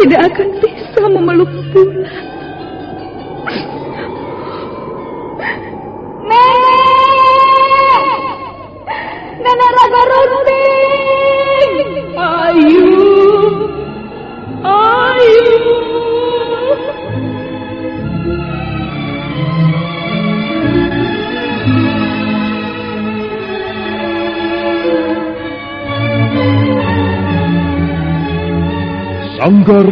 tidak akan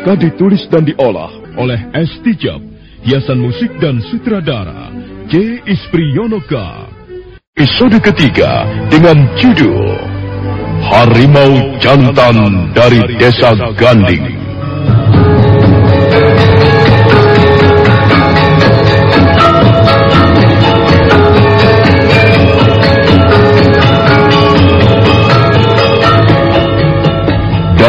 Naskah ditulis dan diolah oleh S. Tijab, hiasan musik dan sutradara J. Ispriyonoka. Episode ketiga dengan judul Harimau Jantan dari Desa Ganding.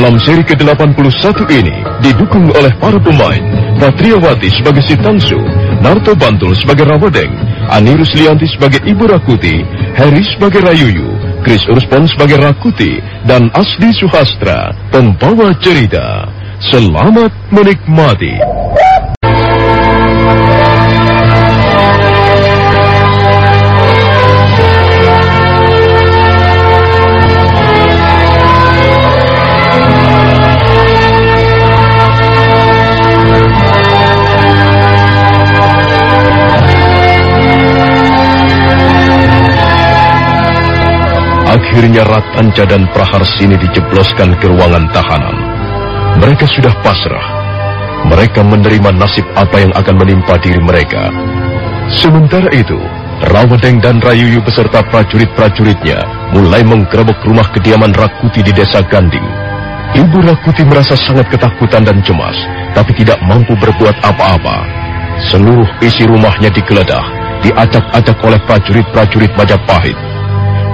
Dalam seri ke-81 ini didukung oleh para pemain Patriawati sebagai si Tangsu, Narto Bantul sebagai Rawadeng, Ani Ruslianti sebagai Ibu Rakuti, Heri sebagai Rayuyu, Chris Urspon sebagai Rakuti, dan Asdi Suhastra, pembawa cerita. Selamat menikmati. Akhirnya Ratanca dan Praharsini dijebloskan ke ruangan tahanan. Mereka sudah pasrah. Mereka menerima nasib apa yang akan menimpa diri mereka. Sementara itu, Rawadeng dan Rayuyu beserta prajurit-prajuritnya mulai menggerebek rumah kediaman Rakuti di desa Ganding. Ibu Rakuti merasa sangat ketakutan dan cemas, tapi tidak mampu berbuat apa-apa. Seluruh isi rumahnya digeledah, diacak-acak oleh prajurit-prajurit Majapahit.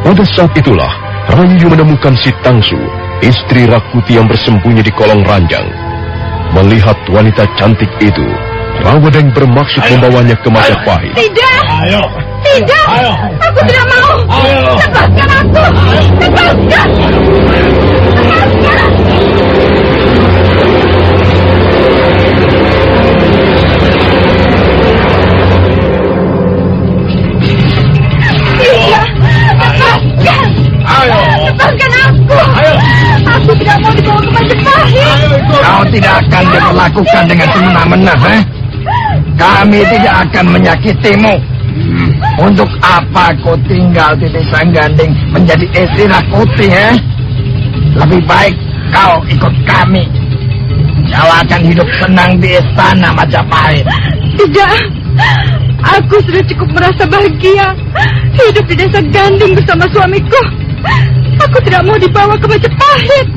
Pada saat itulah, Rayu menemukan si Tangsu, istri Rakuti yang bersembunyi di kolong ranjang. Melihat wanita cantik itu, Rawadeng bermaksud membawanya ke Majapahit. Tidak! Ayo. Tidak! Ayo. Aku tidak mau! Ayo. Lepaskan aku! Lepaskan! Lepaskan! Aku tidak mau dibawa ke Majapahit! Kau tidak akan diperlakukan dengan semena-mena, eh? Kami tidak akan menyakitimu. Untuk apa kau tinggal di desa Ganding menjadi istri Rakuti, eh? Lebih baik kau ikut kami. Kau akan hidup senang di istana Majapahit. Tidak. Aku sudah cukup merasa bahagia hidup di desa Ganding bersama suamiku. Aku tidak mau dibawa ke Majapahit.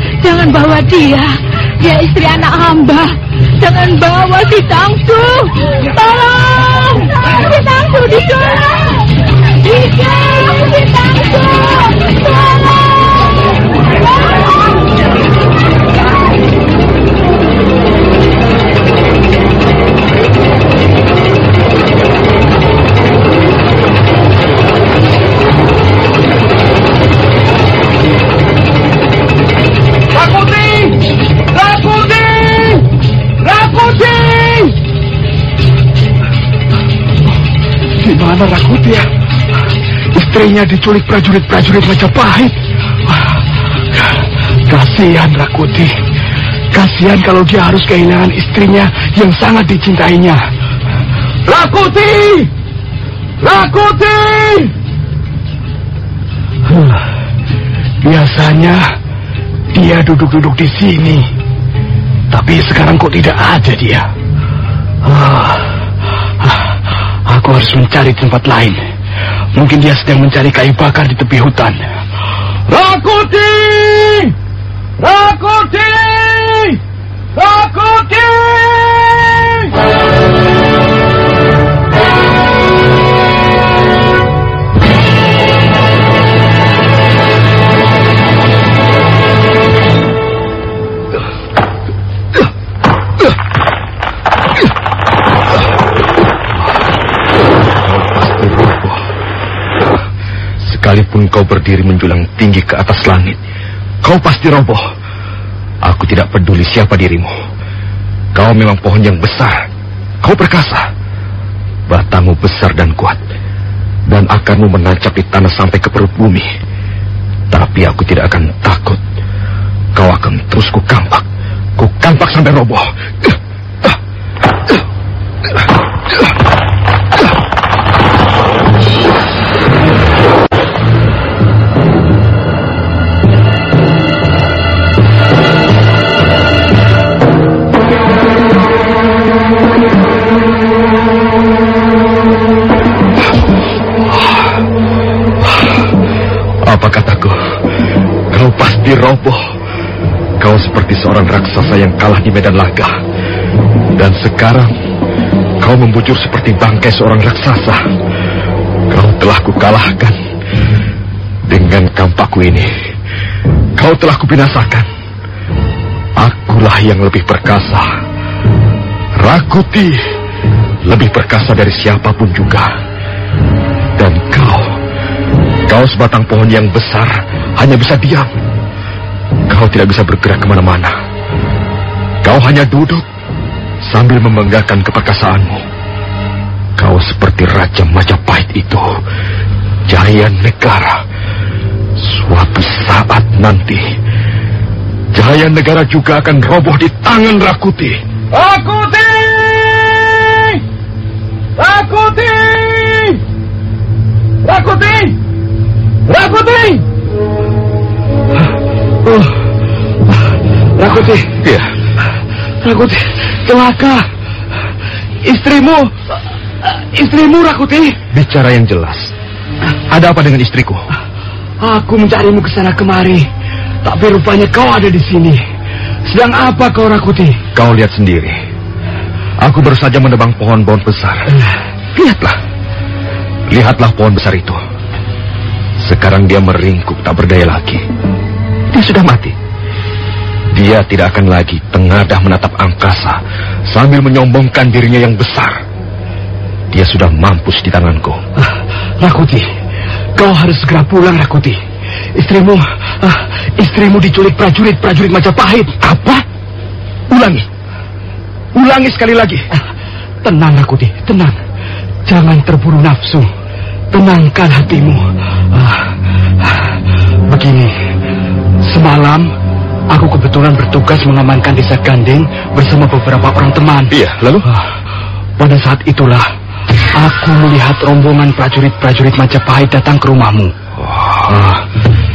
Jangan bawa dia. Dia istri anak hamba. Jangan bawa si Tangsu. Tolong. Si Tangsu ditolong. Bisa. Si Tangsu. Rakuti! Di mana Rakuti ya? Istrinya diculik prajurit-prajurit Majapahit. Ah, Kasihan Rakuti. Kasihan kalau dia harus kehilangan istrinya yang sangat dicintainya. Rakuti! Rakuti! Biasanya dia duduk-duduk di sini. Tapi sekarang kok tidak ada dia. Ah, aku harus mencari tempat lain. Mungkin dia sedang mencari kayu bakar di tepi hutan. Rakuti! Berdiri menjulang tinggi ke atas langit, kau pasti roboh. Aku tidak peduli siapa dirimu. Kau memang pohon yang besar. Kau perkasa. Batangmu besar dan kuat. Dan akarmu menancap di tanah sampai ke perut bumi. Tapi aku tidak akan takut. Kau akan terus ku kampak. Ku kampak sampai roboh. Pasti roboh. Kau seperti seorang raksasa yang kalah di medan laga. Dan sekarang kau membujur seperti bangkai seorang raksasa. Kau telah kukalahkan. Dengan kampakku ini, kau telah kubinasakan. Akulah yang lebih perkasa. Rakuti lebih perkasa dari siapa pun juga. Dan kau Kau sebatang pohon yang besar hanya bisa diam. Kau tidak bisa bergerak ke mana-mana. Kau hanya duduk sambil membanggakan keperkasaanmu. Kau seperti Raja Majapahit itu, jaya negara. Suatu saat nanti, jaya negara juga akan roboh di tangan Rakuti. Rakuti! Rakuti! Rakuti! Rakuti! Oh. Rakuti, Ya, Rakuti, celaka. Istrimu, istrimu Rakuti. bicara yang jelas. Ada apa dengan istriku? Aku mencarimu ke sana kemari, tapi rupanya kau ada di sini. Sedang apa kau Rakuti? Kau lihat sendiri. Aku baru saja menebang pohon-pohon besar. Lihatlah. Lihatlah pohon besar itu. Sekarang dia meringkuk tak berdaya lagi. Dia sudah mati. Dia tidak akan lagi tengadah menatap angkasa sambil menyombongkan dirinya yang besar. Dia sudah mampus di tanganku. Rakuti, kau harus segera pulang, Rakuti. Istrimu, ah, istrimu diculik prajurit-prajurit Majapahit. Apa? Ulangi. Ulangi sekali lagi. Ah, tenang, Rakuti, tenang. Jangan terburu nafsu. Tenangkan hatimu. Ah, ah, begini, semalam aku kebetulan bertugas mengamankan desa Gandeng bersama beberapa orang teman. Iya, lalu? Ah, pada saat itulah aku melihat rombongan prajurit-prajurit Majapahit datang ke rumahmu. Ah,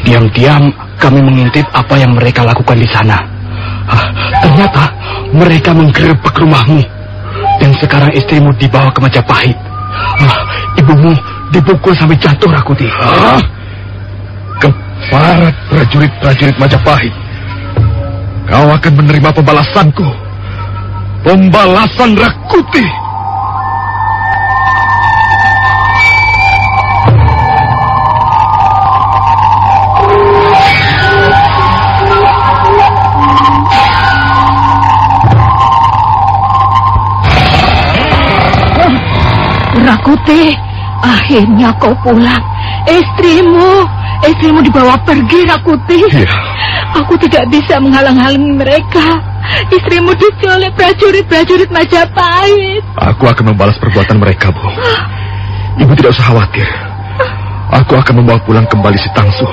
Diam-diam kami mengintip apa yang mereka lakukan di sana. Ah, ternyata mereka menggerebek rumahmu. Dan sekarang istrimu dibawa ke Majapahit. Ah, ibumu dipukul sampai jatuh, Rakuti. Keparat prajurit-prajurit Majapahit. Kau akan menerima pembalasanku. Pembalasan Rakuti. Rakuti, akhirnya kau pulang. Istrimu, istrimu dibawa pergi, Rakuti. Iya. Aku tidak bisa menghalang-halangi mereka. Istrimu diculik prajurit-prajurit Majapahit. Aku akan membalas perbuatan mereka, Bu. Ibu tidak usah khawatir. Aku akan membawa pulang kembali si Tangsu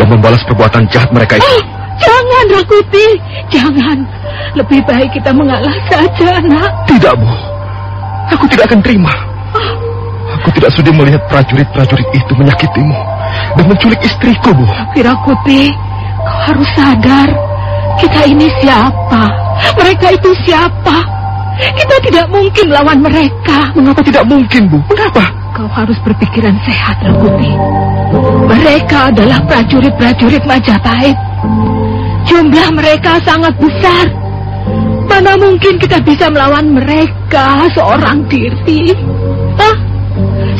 dan membalas perbuatan jahat mereka itu. Oh, jangan, Rakuti. Jangan. Lebih baik kita mengalah saja, nak. Tidak, Bu. Aku tidak akan terima. Aku tidak sudi melihat prajurit-prajurit itu menyakitimu dan menculik istriku, Bu. Tapi Rakuti, kau harus sadar. Kita ini siapa? Mereka itu siapa? Kita tidak mungkin melawan mereka. Mengapa tidak mungkin, Bu? Mengapa? Kau harus berpikiran sehat, Rakuti. Mereka adalah prajurit-prajurit Majapahit. Jumlah mereka sangat besar. Mana mungkin kita bisa melawan mereka seorang diri? Ah,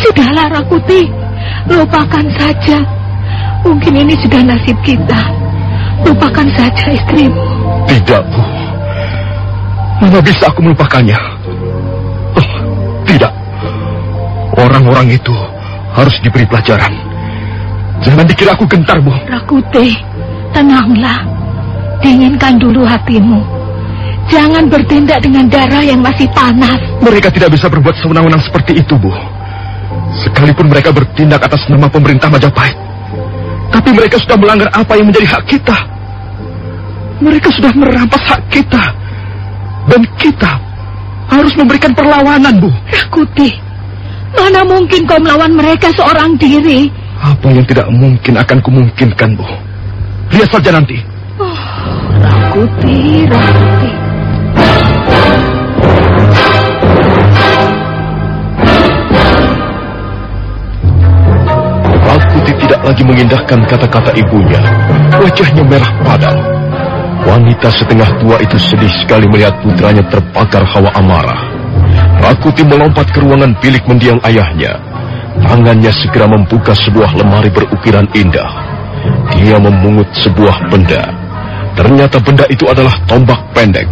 sudahlah Rakuti. Lupakan saja. Mungkin ini sudah nasib kita. Lupakan saja istrimu. Tidak, Bu. Mana bisa aku melupakannya? Oh, tidak. Orang-orang itu harus diberi pelajaran. Jangan dikira aku gentar, Bu. Rakuti, tenanglah. Dinginkan dulu hatimu. Jangan bertindak dengan darah yang masih panas. Mereka tidak bisa berbuat sewenang-wenang seperti itu, Bu. Sekalipun mereka bertindak atas nama pemerintah Majapahit. Tapi mereka sudah melanggar apa yang menjadi hak kita. Mereka sudah merampas hak kita. Dan kita harus memberikan perlawanan, Bu. Rakuti, mana mungkin kau melawan mereka seorang diri? Apa yang tidak mungkin akan kumungkinkan, Bu. Lihat saja nanti. Oh, Rakuti, Rakuti. Tidak lagi mengindahkan kata-kata ibunya. Wajahnya merah padam. Wanita setengah tua itu sedih sekali melihat putranya terbakar hawa amarah. Rakuti melompat ke ruangan bilik mendiang ayahnya. Tangannya segera membuka sebuah lemari berukiran indah. Dia memungut sebuah benda. Ternyata benda itu adalah tombak pendek.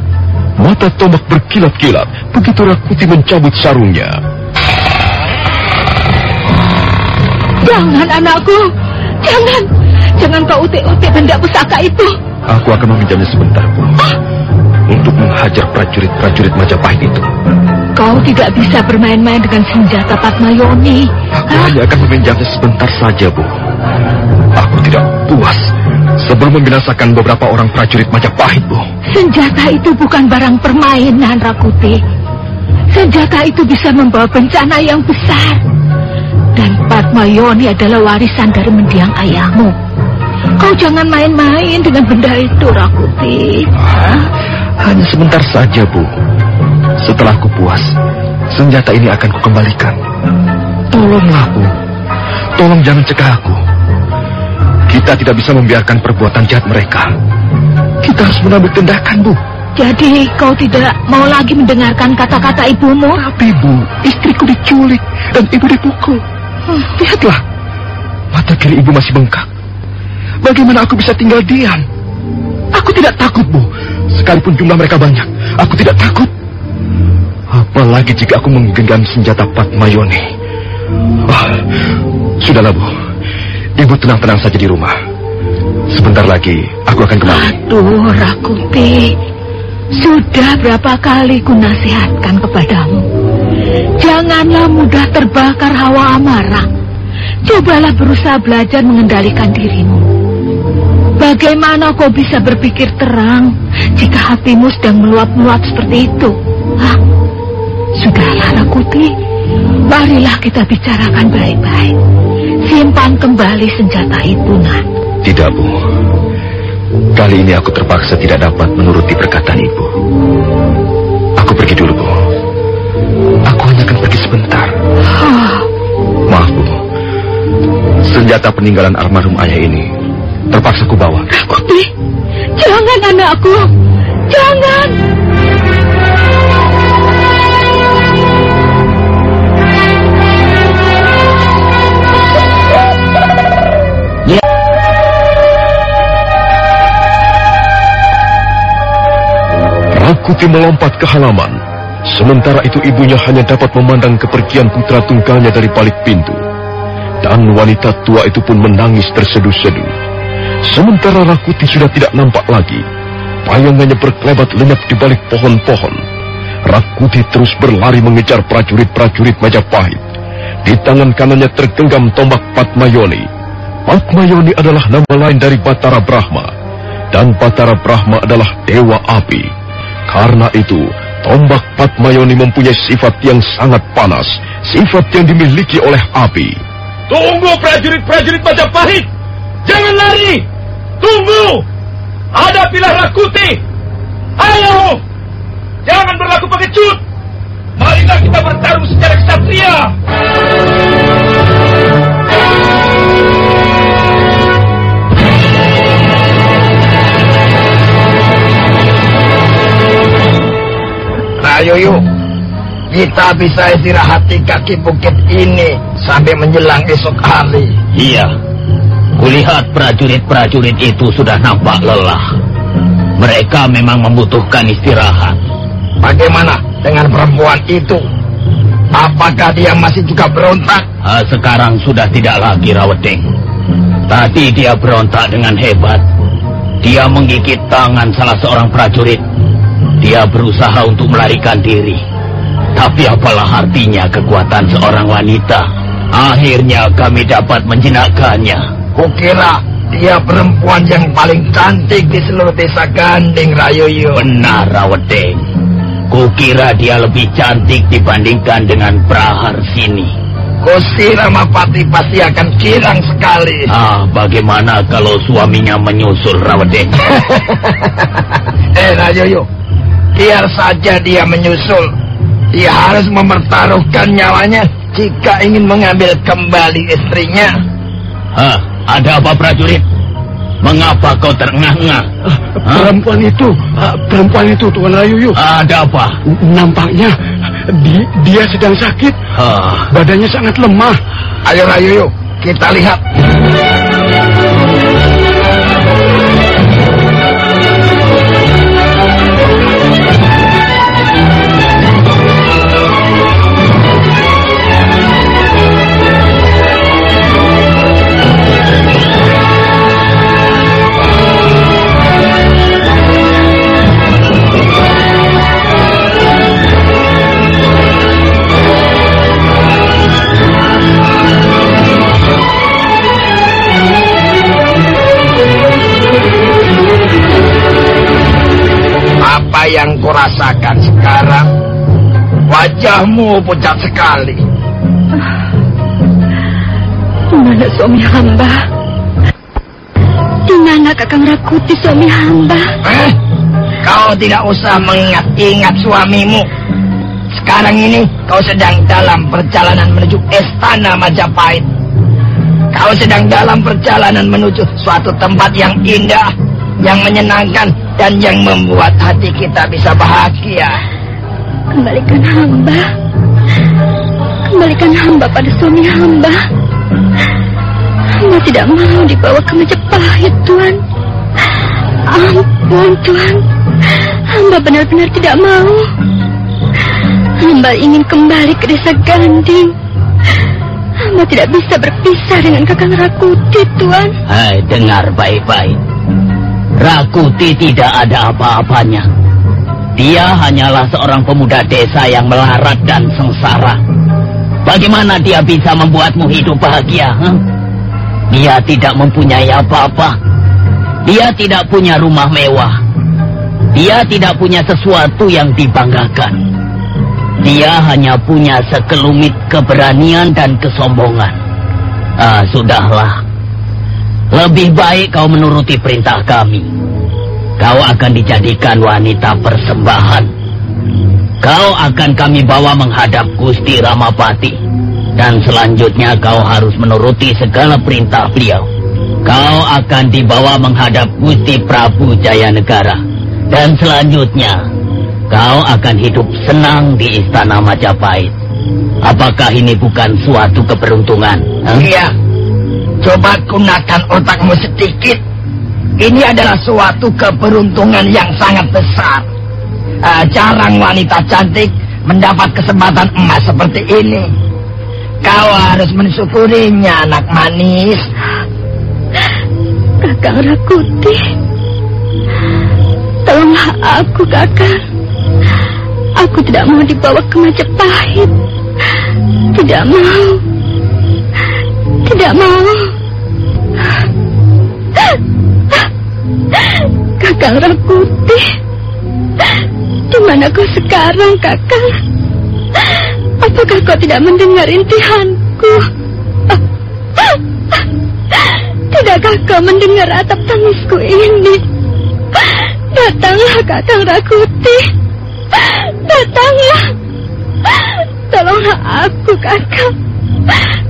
Mata tombak berkilat-kilat begitu Rakuti mencabut sarungnya. Jangan anakku, jangan. Jangan kau utik-utik benda pusaka itu. Aku akan meminjamnya sebentar, Bu. Untuk menghajar prajurit-prajurit Majapahit itu. Kau tidak bisa bermain-main dengan senjata Patmayoni. Aku Hah? hanya akan meminjamnya sebentar saja, Bu. Aku tidak puas sebelum membinasakan beberapa orang prajurit Majapahit, Bu. Senjata itu bukan barang permainan, Rakuti. Senjata itu bisa membawa bencana yang besar. Dan Patmayoni adalah warisan dari mendiang ayahmu. Kau jangan main-main dengan benda itu, Rakuti. Hah? Hanya sebentar saja, Bu. Setelah aku puas, senjata ini akan kukembalikan. Tolonglah, Bu. Tolong jangan cegah aku. Kita tidak bisa membiarkan perbuatan jahat mereka. Kita harus mengambil tindakan, Bu. Jadi kau tidak mau lagi mendengarkan kata-kata ibumu? Tapi, Bu, istriku diculik dan ibu dipukul. Lihatlah, mata kiri ibu masih bengkak. Bagaimana aku bisa tinggal diam? Aku tidak takut, Bu. Sekalipun jumlah mereka banyak, aku tidak takut. Apalagi jika aku menggenggam senjata Patmayoni. Oh, sudahlah, Bu. Ibu tenang-tenang saja di rumah. Sebentar lagi aku akan kembali. Aduh, Rakuti. Sudah berapa kali ku nasihatkan kepadamu. Janganlah mudah terbakar hawa amarah. Cobalah berusaha belajar mengendalikan dirimu. Bagaimana kau bisa berpikir terang jika hatimu sedang meluap-meluap seperti itu? Hah? Sudahlah, Rakuti. Marilah kita bicarakan baik-baik. Simpan kembali senjata itu, Nak. Tidak, Bu. Kali ini aku terpaksa tidak dapat menuruti perkataan Ibu. Aku pergi dulu, Bu. Aku hanya akan pergi sebentar. Maaf, Bu. Senjata peninggalan almarhum ayah ini terpaksa ku bawa. Rakuti, jangan anakku. Jangan. Rakuti melompat ke halaman. Sementara itu ibunya hanya dapat memandang kepergian putra tunggalnya dari balik pintu. Dan wanita tua itu pun menangis terseduh-seduh. Sementara Rakuti sudah tidak nampak lagi. Bayangannya berkelebat lenyap di balik pohon-pohon. Rakuti terus berlari mengejar prajurit-prajurit Majapahit. Di tangan kanannya tergenggam tombak Patmayoni. Patmayoni adalah nama lain dari Batara Brahma. Dan Batara Brahma adalah Dewa Api. Karena itu, tombak Patmayoni mempunyai sifat yang sangat panas, sifat yang dimiliki oleh api. Tunggu prajurit-prajurit Majapahit! Jangan lari! Tunggu! Hadapilah Rakuti! Ayo! Jangan berlaku pengecut! Marilah kita bertarung secara kesatria! Ayo yuk, kita bisa istirahat di kaki bukit ini sampai menjelang esok hari. Iya. Kulihat prajurit-prajurit itu sudah nampak lelah. Mereka memang membutuhkan istirahat. Bagaimana dengan perempuan itu? Apakah dia masih juga berontak? Ah, sekarang sudah tidak lagi Rawedeng. Tadi dia berontak dengan hebat. Dia menggigit tangan salah seorang prajurit. Dia berusaha untuk melarikan diri. Tapi apalah artinya kekuatan seorang wanita? Akhirnya kami dapat menjinakkannya. Kukira dia perempuan yang paling cantik di seluruh desa Ganding Rayoyo. Benar, Rawedeng. Kukira dia lebih cantik dibandingkan dengan Prahar sini. Gusti Ramapati pasti akan girang sekali. Ah, bagaimana kalau suaminya menyusul Rawedeng? eh Rayoyo, biar saja dia menyusul. Dia harus mempertaruhkan nyawanya jika ingin mengambil kembali istrinya. Hah, ada apa prajurit? Mengapa kau terengah-engah? Perempuan itu, ah, perempuan itu Tuan Rayuyu. Ada apa? Nampaknya di- dia sedang sakit. Hah, Badannya sangat lemah. Ayo Rayoyo, kita lihat. Yang kau rasakan sekarang? Wajahmu pucat sekali. Di mana suami hamba? Di mana kakang Rakuti suami hamba? Eh, kau tidak usah mengingat-ingat suamimu. Sekarang ini kau sedang dalam perjalanan menuju istana Majapahit. Kau sedang dalam perjalanan menuju suatu tempat yang indah, yang menyenangkan, dan yang membuat hati kita bisa bahagia. Kembalikan hamba. Kembalikan hamba pada suami hamba. Hamba tidak mau dibawa ke Majapahit, Tuan. Ampun, Tuan. Hamba benar-benar tidak mau. Hamba ingin kembali ke desa Ganding. hamba tidak bisa berpisah dengan Kakang Rakuti, Tuan. Hai, dengar baik-baik. Rakuti tidak ada apa-apanya. Dia hanyalah seorang pemuda desa yang melarat dan sengsara. Bagaimana dia bisa membuatmu hidup bahagia? Huh? Dia tidak mempunyai apa-apa. Dia tidak punya rumah mewah. Dia tidak punya sesuatu yang dibanggakan. Dia hanya punya sekelumit keberanian dan kesombongan. Ah, sudahlah. Lebih baik kau menuruti perintah kami. Kau akan dijadikan wanita persembahan. Kau akan kami bawa menghadap Gusti Ramapati. Dan selanjutnya kau harus menuruti segala perintah beliau. Kau akan dibawa menghadap Gusti Prabu Jayanegara. Dan selanjutnya, kau akan hidup senang di Istana Majapahit. Apakah ini bukan suatu keberuntungan? Iya. Coba gunakan otakmu sedikit. Ini adalah suatu keberuntungan yang sangat besar. Uh, jarang wanita cantik mendapat kesempatan emas seperti ini. Kau harus mensyukurinya, anak manis. Kakang Rakuti, tolonglah aku, kakang. Aku tidak mau dibawa ke Majapahit. Tidak mau. Tidak mau. Kakang Rakuti. Di mana kau sekarang, Kakang? Apakah kau tidak mendengar intihanku? Tidakkah kau mendengar atap tangisku ini? Datanglah, Kakang Rakuti. Datanglah. Tolonglah aku, Kakang.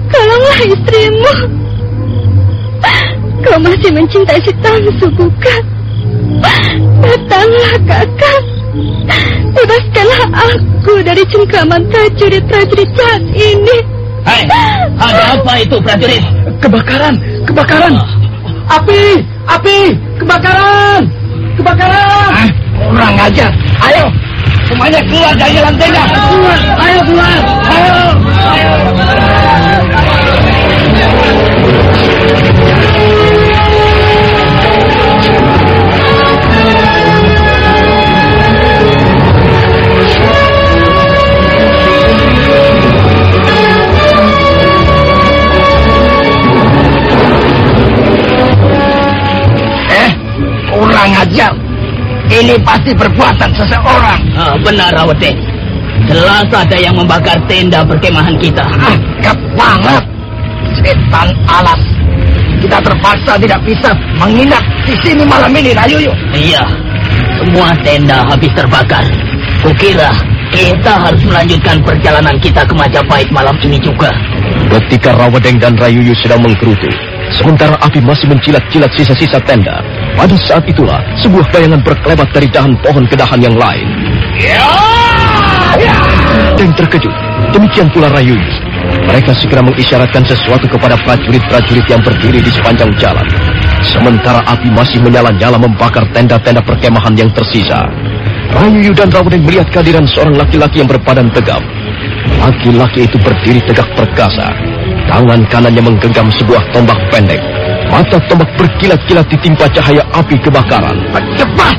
Tolonglah istrimu. Kau masih mencintai si Tangsu, bukan? Datanglah, kakak. Bebaskanlah aku dari cengkraman prajurit-prajurit jahat ini. Hai, ada apa itu prajurit? Kebakaran, kebakaran. Api, api, kebakaran, kebakaran. Ah, kurang ajar. Ayo, semuanya keluar dari tenda. Keluar, ayo keluar, ayo, ayo. Eh, Ini pasti perbuatan seseorang. Ah, benar, Rawate. Jelas ada yang membakar tenda perkemahan kita. Ah, gap banget. Setan alas. Kita terpaksa tidak bisa menginap di sini malam ini, Rayuyu. Iya, semua tenda habis terbakar. Kukira kita harus melanjutkan perjalanan kita ke Majapahit malam ini juga. Ketika Rawadeng dan Rayuyu sedang menggerutu, sementara api masih mencilat-cilat sisa-sisa tenda, pada saat itulah sebuah bayangan berkelebat dari dahan pohon ke dahan yang lain. Dan terkejut, demikian pula Rayuyu. Mereka segera mengisyaratkan sesuatu kepada prajurit-prajurit yang berdiri di sepanjang jalan. Sementara api masih menyala-nyala membakar tenda-tenda perkemahan yang tersisa. Rayuyu dan Rawadeng melihat kehadiran seorang laki-laki yang berbadan tegap. Laki-laki itu berdiri tegak perkasa. Tangan kanannya menggenggam sebuah tombak pendek. Mata tombak berkilat-kilat ditimpa cahaya api kebakaran. Cepat!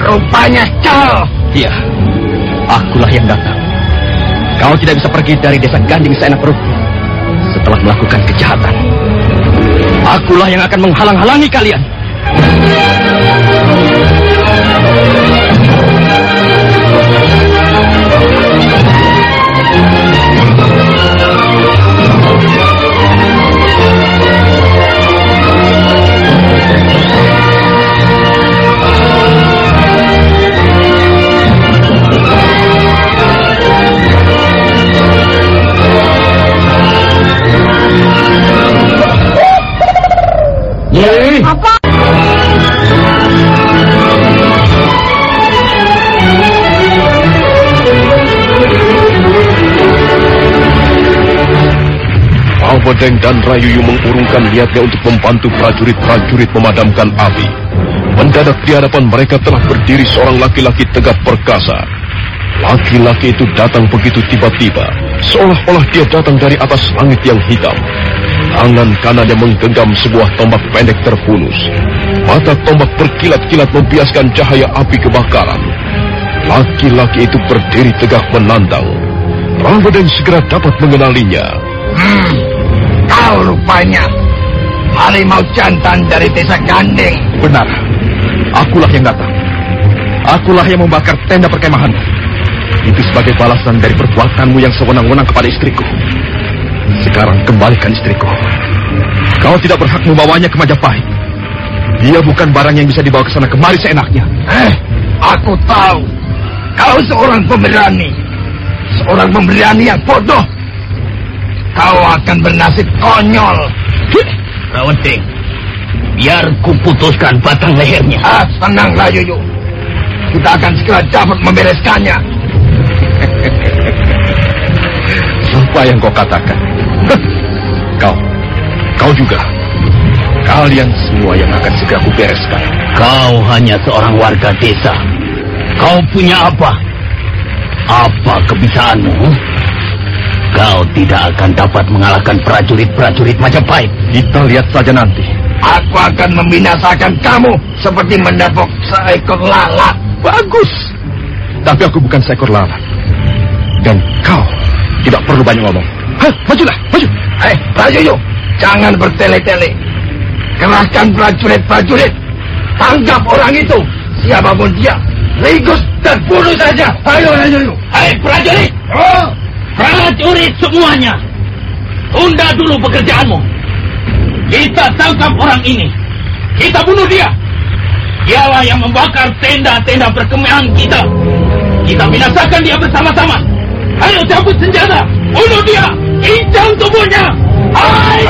Rupanya kau. Iya, akulah yang datang. Kau tidak bisa pergi dari desa Ganding seenak perut setelah melakukan kejahatan. Akulah yang akan menghalang-halangi kalian. Rawadeng dan Rayuyu mengurungkan niatnya untuk membantu prajurit-prajurit memadamkan api. Mendadak di hadapan mereka telah berdiri seorang laki-laki tegap perkasa. Laki-laki itu datang begitu tiba-tiba, seolah-olah dia datang dari atas langit yang hitam. Tangan kanannya menggenggam sebuah tombak pendek terhunus. Mata tombak berkilat-kilat membiaskan cahaya api kebakaran. Laki-laki itu berdiri tegak menandang. Ramadhan segera dapat mengenalinya. Hmm, kau rupanya harimau jantan dari desa Gandeng. Benar. Akulah yang datang. Akulah yang membakar tenda perkemahan. Itu sebagai balasan dari perbuatanmu yang sewenang-wenang kepada istriku. Sekarang kembalikan istriku. Kau tidak berhak membawanya ke Majapahit. Dia bukan barang yang bisa dibawa ke sana kemari seenaknya. Eh, aku tahu. Kau seorang pemberani. Seorang pemberani yang bodoh. Kau akan bernasib konyol. Raweding, biar kuputuskan batang lehernya. Ah, tenanglah Yuyu. Kita akan segera dapat membereskannya. Apa yang kau katakan? Kau, kau juga. Kalian semua yang akan segera kubereskan. Kau hanya seorang warga desa. Kau punya apa? Apa kebisaanmu? Kau tidak akan dapat mengalahkan prajurit-prajurit Majapahit. Kita lihat saja nanti. Aku akan membinasakan kamu seperti mendapuk seekor lalat. Bagus. Tapi aku bukan seekor lalat. Dan kau tidak perlu banyak ngomong. Hah, majulah, maju. Eh, Prajurit, jangan bertele-tele. Kerahkan prajurit-prajurit. Tangkap orang itu. Siapa pun dia. Ringkus dan bunuh saja. Ayo, ayo, ayo. Hei prajurit! Oh, Prajurit semuanya! Tunda dulu pekerjaanmu. Kita tangkap orang ini. Kita bunuh dia. Dialah yang membakar tenda-tenda perkemahan kita. Kita binasakan dia bersama-sama. Ayo cabut senjata. Bunuh dia. Incang tubuhnya. Ayo!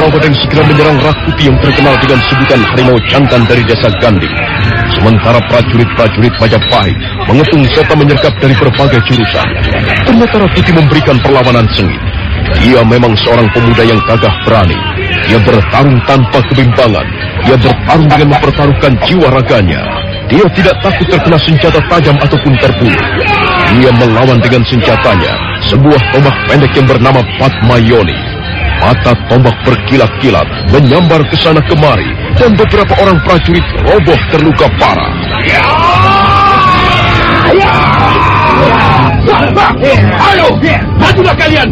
Dan Rawadeng segera menyerang Rakuti yang terkenal dengan sebutan harimau jantan dari desa Ganding. Sementara prajurit-prajurit Majapahit mengepung serta menyergap dari berbagai jurusan. Ternyata Rakuti memberikan perlawanan sengit. Dia memang seorang pemuda yang gagah berani. Dia bertarung tanpa kebimbangan. Dia bertarung dengan mempertaruhkan jiwa raganya. Dia tidak takut terkena senjata tajam ataupun terbunuh. Dia melawan dengan senjatanya, sebuah tombak pendek yang bernama Patmayoni. Mata tombak berkilat-kilat menyambar ke sana kemari dan beberapa orang prajurit roboh terluka parah. Ayo, majulah kalian.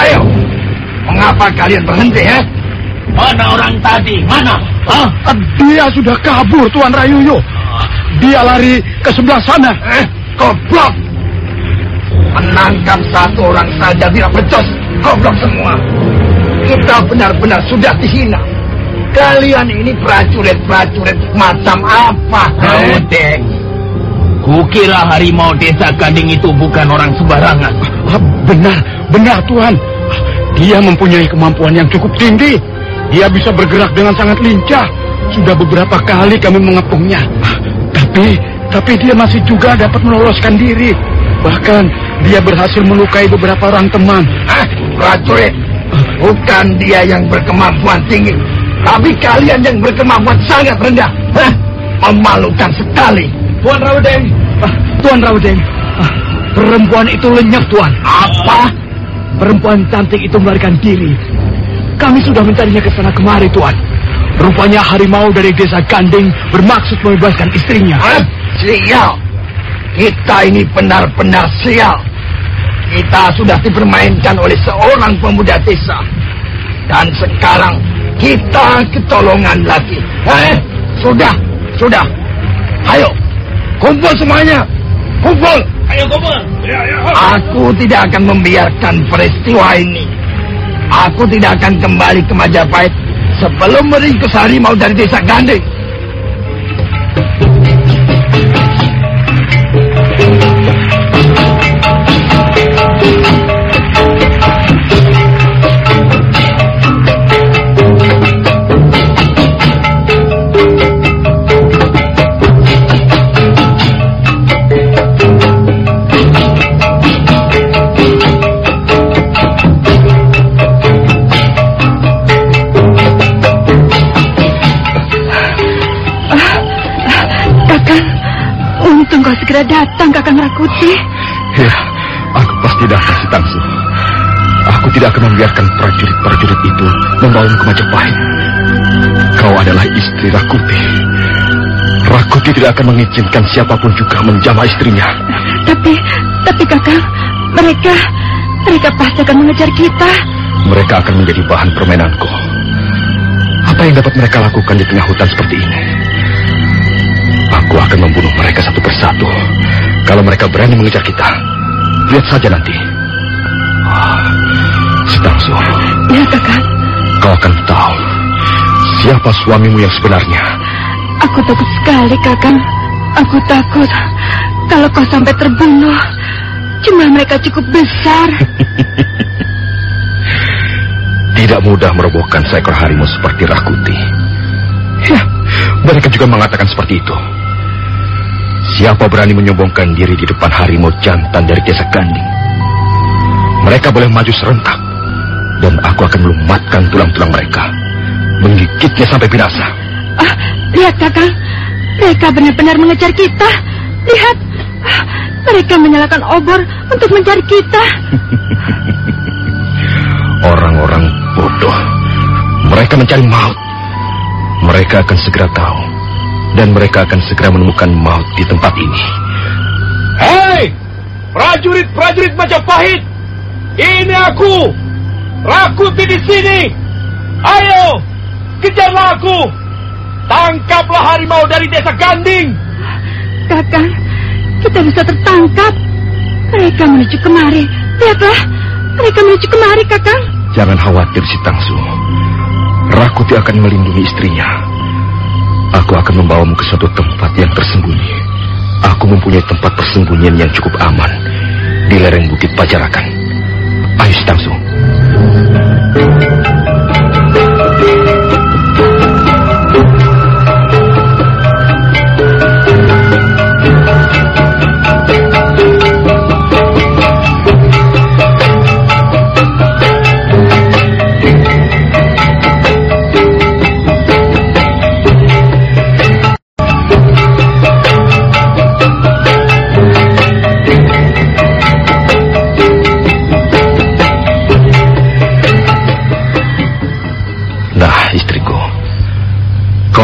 ayo. Mengapa kalian berhenti, ya? Mana orang tadi? Mana? Hah? Dia sudah kabur, Tuan Rayuyo. Dia lari ke sebelah sana. Eh, goblok. Menangkap satu orang saja tidak becus. Goblok semua. Kita benar-benar sudah dihina. Kalian ini prajurit-prajurit macam apa? Rawedeng. Kukira harimau desa Gading itu bukan orang sembarangan. Ah, Benar, benar Tuhan. Dia mempunyai kemampuan yang cukup tinggi. Dia bisa bergerak dengan sangat lincah. Sudah beberapa kali kami mengepungnya. Ah, Tapi, tapi dia masih juga dapat meloloskan diri. Bahkan dia berhasil melukai beberapa orang teman. Hah? Prajurit. Bukan dia yang berkemampuan tinggi. Tapi kalian yang berkemampuan sangat rendah. Hah? Memalukan sekali. Tuan Raudeng, ah, Tuan Raudeng, ah, perempuan itu lenyap Tuan. Apa? Perempuan cantik itu melarikan diri. Kami sudah mencarinya ke sana kemari Tuan. Rupanya harimau dari desa Ganding bermaksud membebaskan istrinya. Hah? Sial. Kita ini benar-benar sial. Kita sudah dipermainkan oleh seorang pemuda desa. Dan sekarang kita ketolongan lagi. Eh, sudah, sudah. Ayo, kumpul semuanya. Kumpul. Ayo kumpul. Aku tidak akan membiarkan peristiwa ini. Aku tidak akan kembali ke Majapahit sebelum meringkus harimau dari desa Ganding. Segera datang, Kakang Rakuti. Ya, aku pasti datang si Tangsu. Aku tidak akan membiarkan prajurit-prajurit itu membawamu ke Majapahit. Kau adalah istri Rakuti. Rakuti tidak akan mengizinkan siapa pun juga menjamah istrinya. Tapi, tapi Kakang, mereka, mereka pasti akan mengejar kita. Mereka akan menjadi bahan permainanku. Apa yang dapat mereka lakukan di tengah hutan seperti ini? Aku akan membunuh mereka satu persatu. Kalau mereka berani mengejar kita, lihat saja nanti. Ah, Sitangsu, Ya, Kakang, kau akan tahu siapa suamimu yang sebenarnya. aku takut sekali, Kakang. Aku takut kalau kau sampai terbunuh. Jumlah mereka cukup besar. Tidak mudah merobohkan seekor harimau seperti Rakuti. Ya, mereka juga mengatakan seperti itu. Siapa berani menyombongkan diri di depan harimau jantan dari desa Ganding? Mereka boleh maju serentak. Dan aku akan melumatkan tulang-tulang mereka. Menggigitnya sampai binasa. Ah, lihat, Kakang. Mereka benar-benar mengejar kita. Lihat, ah, mereka menyalakan obor untuk mencari kita. Orang-orang bodoh. Mereka mencari maut. Mereka akan segera tahu. Dan mereka akan segera menemukan maut di tempat ini. Hei, prajurit-prajurit Majapahit, ini aku, Rakuti di sini. Ayo, kejarlah aku. Tangkaplah harimau dari desa Ganding. Kakang, kita bisa tertangkap. Mereka menuju kemari. Lihatlah, mereka menuju kemari, Kakang. Jangan khawatir si Tangsu. Rakuti akan melindungi istrinya. Aku akan membawamu ke suatu tempat yang tersembunyi. Aku mempunyai tempat persembunyian yang cukup aman di lereng Bukit Pajarakan. Ayo si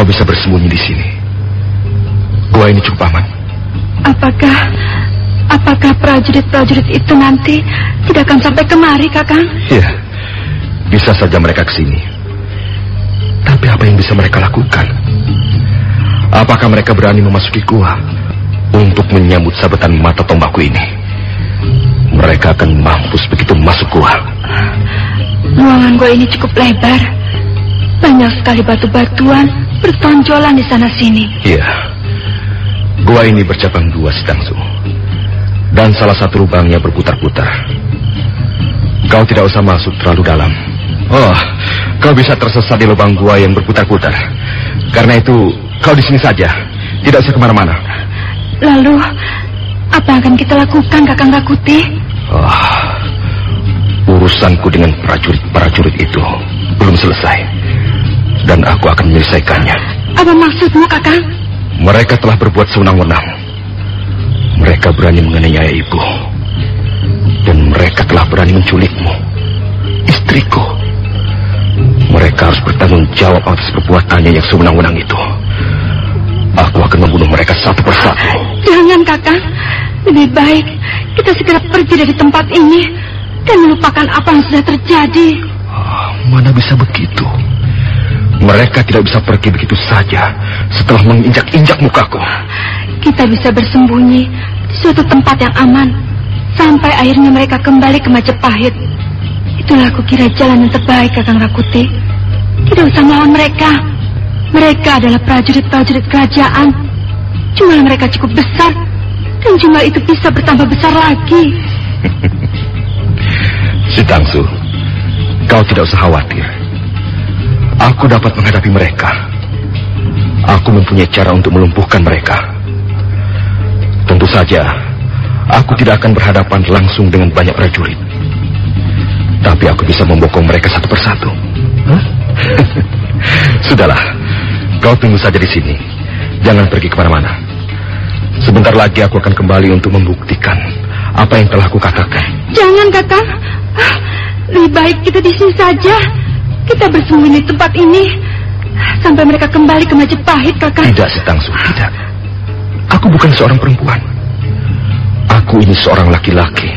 bisa bersembunyi di sini. Gua ini cukup aman. Apakah, apakah prajurit-prajurit itu nanti tidak akan sampai kemari, Kakang? Iya, bisa saja mereka ke sini. Tapi apa yang bisa mereka lakukan? Apakah mereka berani memasuki gua untuk menyambut sabetan mata tombakku ini? Mereka akan mampus begitu masuk gua. Ruangan gua ini cukup lebar. Banyak sekali batu-batuan bertonjolan di sana sini. Iya, gua ini bercabang dua Sitangsu. Dan salah satu lubangnya berputar-putar. Kau tidak usah masuk terlalu dalam. Oh, kau bisa tersesat di lubang gua yang berputar-putar. Karena itu, kau di sini saja. Tidak usah ke mana-mana. Lalu, apa yang akan kita lakukan, Kakang Rakuti? Oh, urusanku dengan prajurit-prajurit itu belum selesai. Dan aku akan menyelesaikannya. Apa maksudmu, Kakang? Mereka telah berbuat sewenang-wenang. Mereka berani menganiaya ibu. Dan mereka telah berani menculikmu. Istriku. Mereka harus bertanggung jawab atas perbuatannya yang sewenang-wenang itu. Aku akan membunuh mereka satu persatu. Jangan, Kakang. Lebih baik kita segera pergi dari tempat ini dan melupakan apa yang sudah terjadi. Ah, mana bisa begitu? Mereka tidak bisa pergi begitu saja setelah menginjak-injak mukaku. Kita bisa bersembunyi di suatu tempat yang aman sampai akhirnya mereka kembali ke Majapahit. Itulah aku kira jalan yang terbaik, Kakang Rakuti. Tidak usah melawan mereka. Mereka adalah prajurit-prajurit kerajaan. Jumlah mereka cukup besar. Dan jumlah itu bisa bertambah besar lagi. Si Tangsu, kau tidak usah khawatir. Aku dapat menghadapi mereka. Aku mempunyai cara untuk melumpuhkan mereka. Tentu saja, aku tidak akan berhadapan langsung dengan banyak prajurit. Tapi aku bisa membokong mereka satu persatu. Sudahlah, kau tunggu saja di sini. Jangan pergi ke mana-mana. Sebentar lagi aku akan kembali untuk membuktikan apa yang telah aku katakan. Jangan, Kakang. Ah, Lebih baik kita di sini saja. Kita bersembunyi di tempat ini. Sampai mereka kembali ke Majapahit, Kakang. Tidak, Setangsu, tidak. Aku bukan seorang perempuan. Aku ini seorang laki-laki.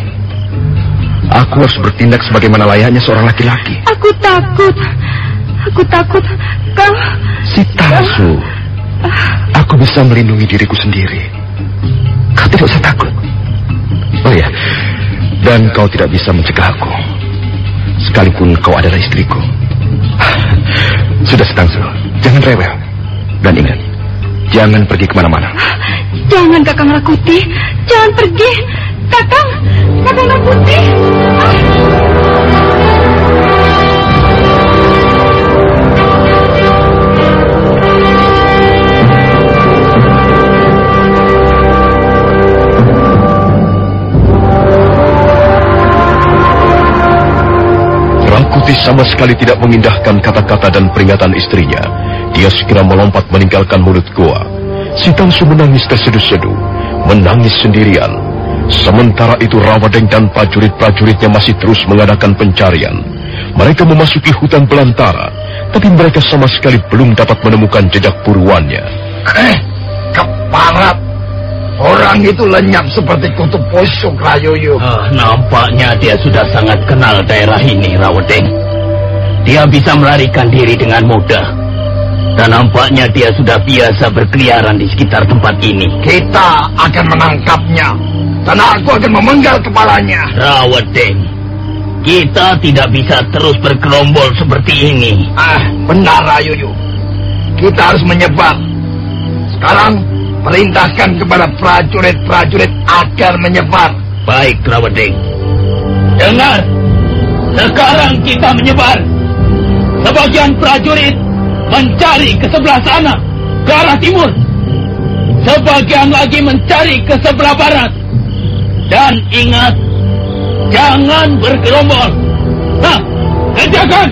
Aku harus bertindak sebagaimana layaknya seorang laki-laki. Aku takut. Aku takut. Kau... Si Tangsu, aku bisa melindungi diriku sendiri. Kau tidak usah takut. Oh ya, dan kau tidak bisa mencegah aku. Sekalipun kau adalah istriku. Sudah Setangsu, jangan rewel. Dan ingat, jangan pergi ke mana-mana. Jangan, Kakang Rakuti. Jangan pergi. Kakang, Kakang Rakuti. Ah. Rakuti sama sekali tidak mengindahkan kata-kata dan peringatan istrinya. Dia segera melompat meninggalkan mulut goa. Si Tangsu menangis terseduh-seduh, menangis sendirian. Sementara itu Rawadeng dan prajurit-prajuritnya masih terus mengadakan pencarian. Mereka memasuki hutan belantara, tapi mereka sama sekali belum dapat menemukan jejak buruannya. Eh, keparat. Orang itu lenyap seperti kutub pusuk, Rayoyo. Ah, nampaknya dia sudah sangat kenal daerah ini, Rawedeng. Dia bisa melarikan diri dengan mudah. Dan nampaknya dia sudah biasa berkeliaran di sekitar tempat ini. Kita akan menangkapnya. Dan aku akan memenggal kepalanya. Rawedeng, kita tidak bisa terus bergerombol seperti ini. Ah, benar, Rayoyo. Kita harus menyebar. Sekarang, perintahkan kepada prajurit-prajurit agar menyebar. Baik, Rawedeng. Dengar, sekarang kita menyebar. Sebagian prajurit mencari ke sebelah sana, ke arah timur. Sebagian lagi mencari ke sebelah barat. Dan ingat, jangan bergerombol. Nah, kerjakan!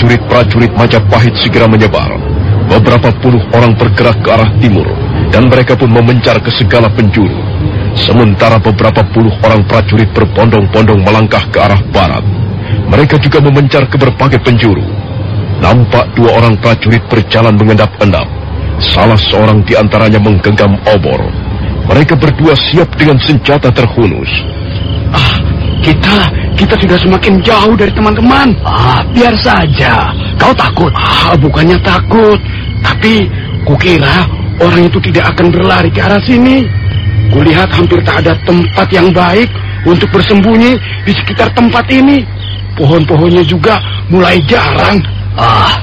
Prajurit-prajurit Majapahit segera menyebar. Beberapa puluh orang bergerak ke arah timur, dan mereka pun memencar ke segala penjuru. Sementara beberapa puluh orang prajurit berbondong-bondong melangkah ke arah barat. Mereka juga memencar ke berbagai penjuru. Nampak dua orang prajurit berjalan mengendap-endap. Salah seorang di antaranya menggenggam obor. Mereka berdua siap dengan senjata terhunus. Ah, kita kita sudah semakin jauh dari teman-teman. Ah, biar saja. Kau takut? Ah, bukannya takut, tapi kukira orang itu tidak akan berlari ke arah sini. Kulihat hampir tak ada tempat yang baik untuk bersembunyi di sekitar tempat ini. Pohon-pohonnya juga mulai jarang. Ah,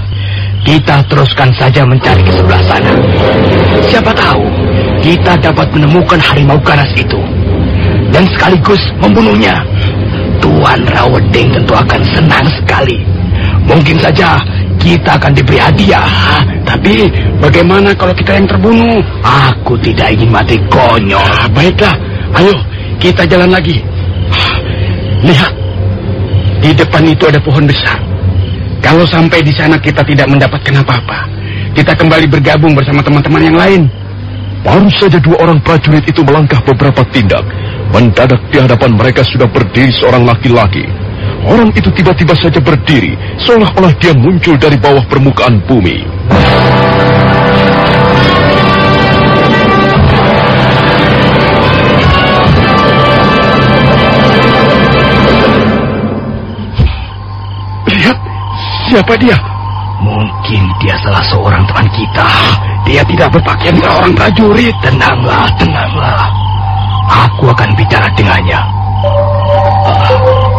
kita teruskan saja mencari ke sebelah sana. Siapa tahu kita dapat menemukan harimau ganas itu dan sekaligus membunuhnya. Tuan Raweding tentu akan senang sekali. Mungkin saja kita akan diberi hadiah. Tapi bagaimana kalau kita yang terbunuh? Aku tidak ingin mati konyol. Ah, baiklah, ayo kita jalan lagi. Lihat, di depan itu ada pohon besar. Kalau sampai di sana kita tidak mendapatkan apa-apa, kita kembali bergabung bersama teman-teman yang lain. Baru saja dua orang prajurit itu melangkah beberapa tindak. Mendadak di hadapan mereka sudah berdiri seorang laki-laki. Orang itu tiba-tiba saja berdiri, seolah-olah dia muncul dari bawah permukaan bumi. Lihat, siapa dia? Mungkin dia salah seorang teman kita. Dia tidak berpakaian seorang prajurit. Tenanglah, tenanglah. Aku akan bicara dengannya.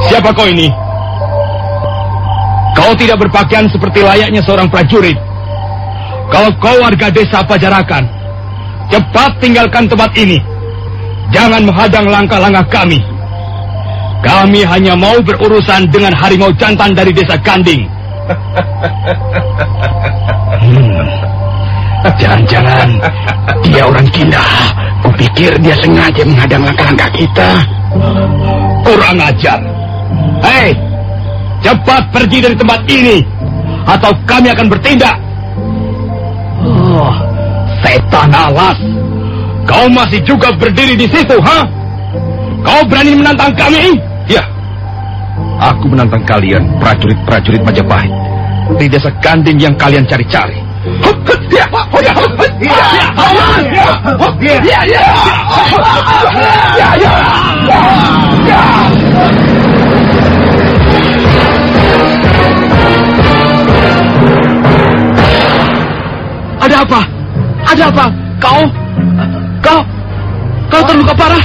Siapa kau ini? Kau tidak berpakaian seperti layaknya seorang prajurit. Kalau kau warga desa Pajarakan, cepat tinggalkan tempat ini. Jangan menghadang langkah-langkah kami. Kami hanya mau berurusan dengan harimau jantan dari desa Kanding. Hmm. Jangan-jangan dia orang gila. Kupikir dia sengaja menghadang langkah-langkah kita. Kurang ajar. Hei, cepat pergi dari tempat ini. Atau kami akan bertindak. Oh, setan alas. Kau masih juga berdiri di situ, ha? Kau berani menantang kami? Ya. Aku menantang kalian, prajurit-prajurit Majapahit. Di desa Kanding yang kalian cari-cari. Ya, ya, ya, ya, ya, ya. Ada apa? Ada apa? Kau? Kau? Kau terluka parah?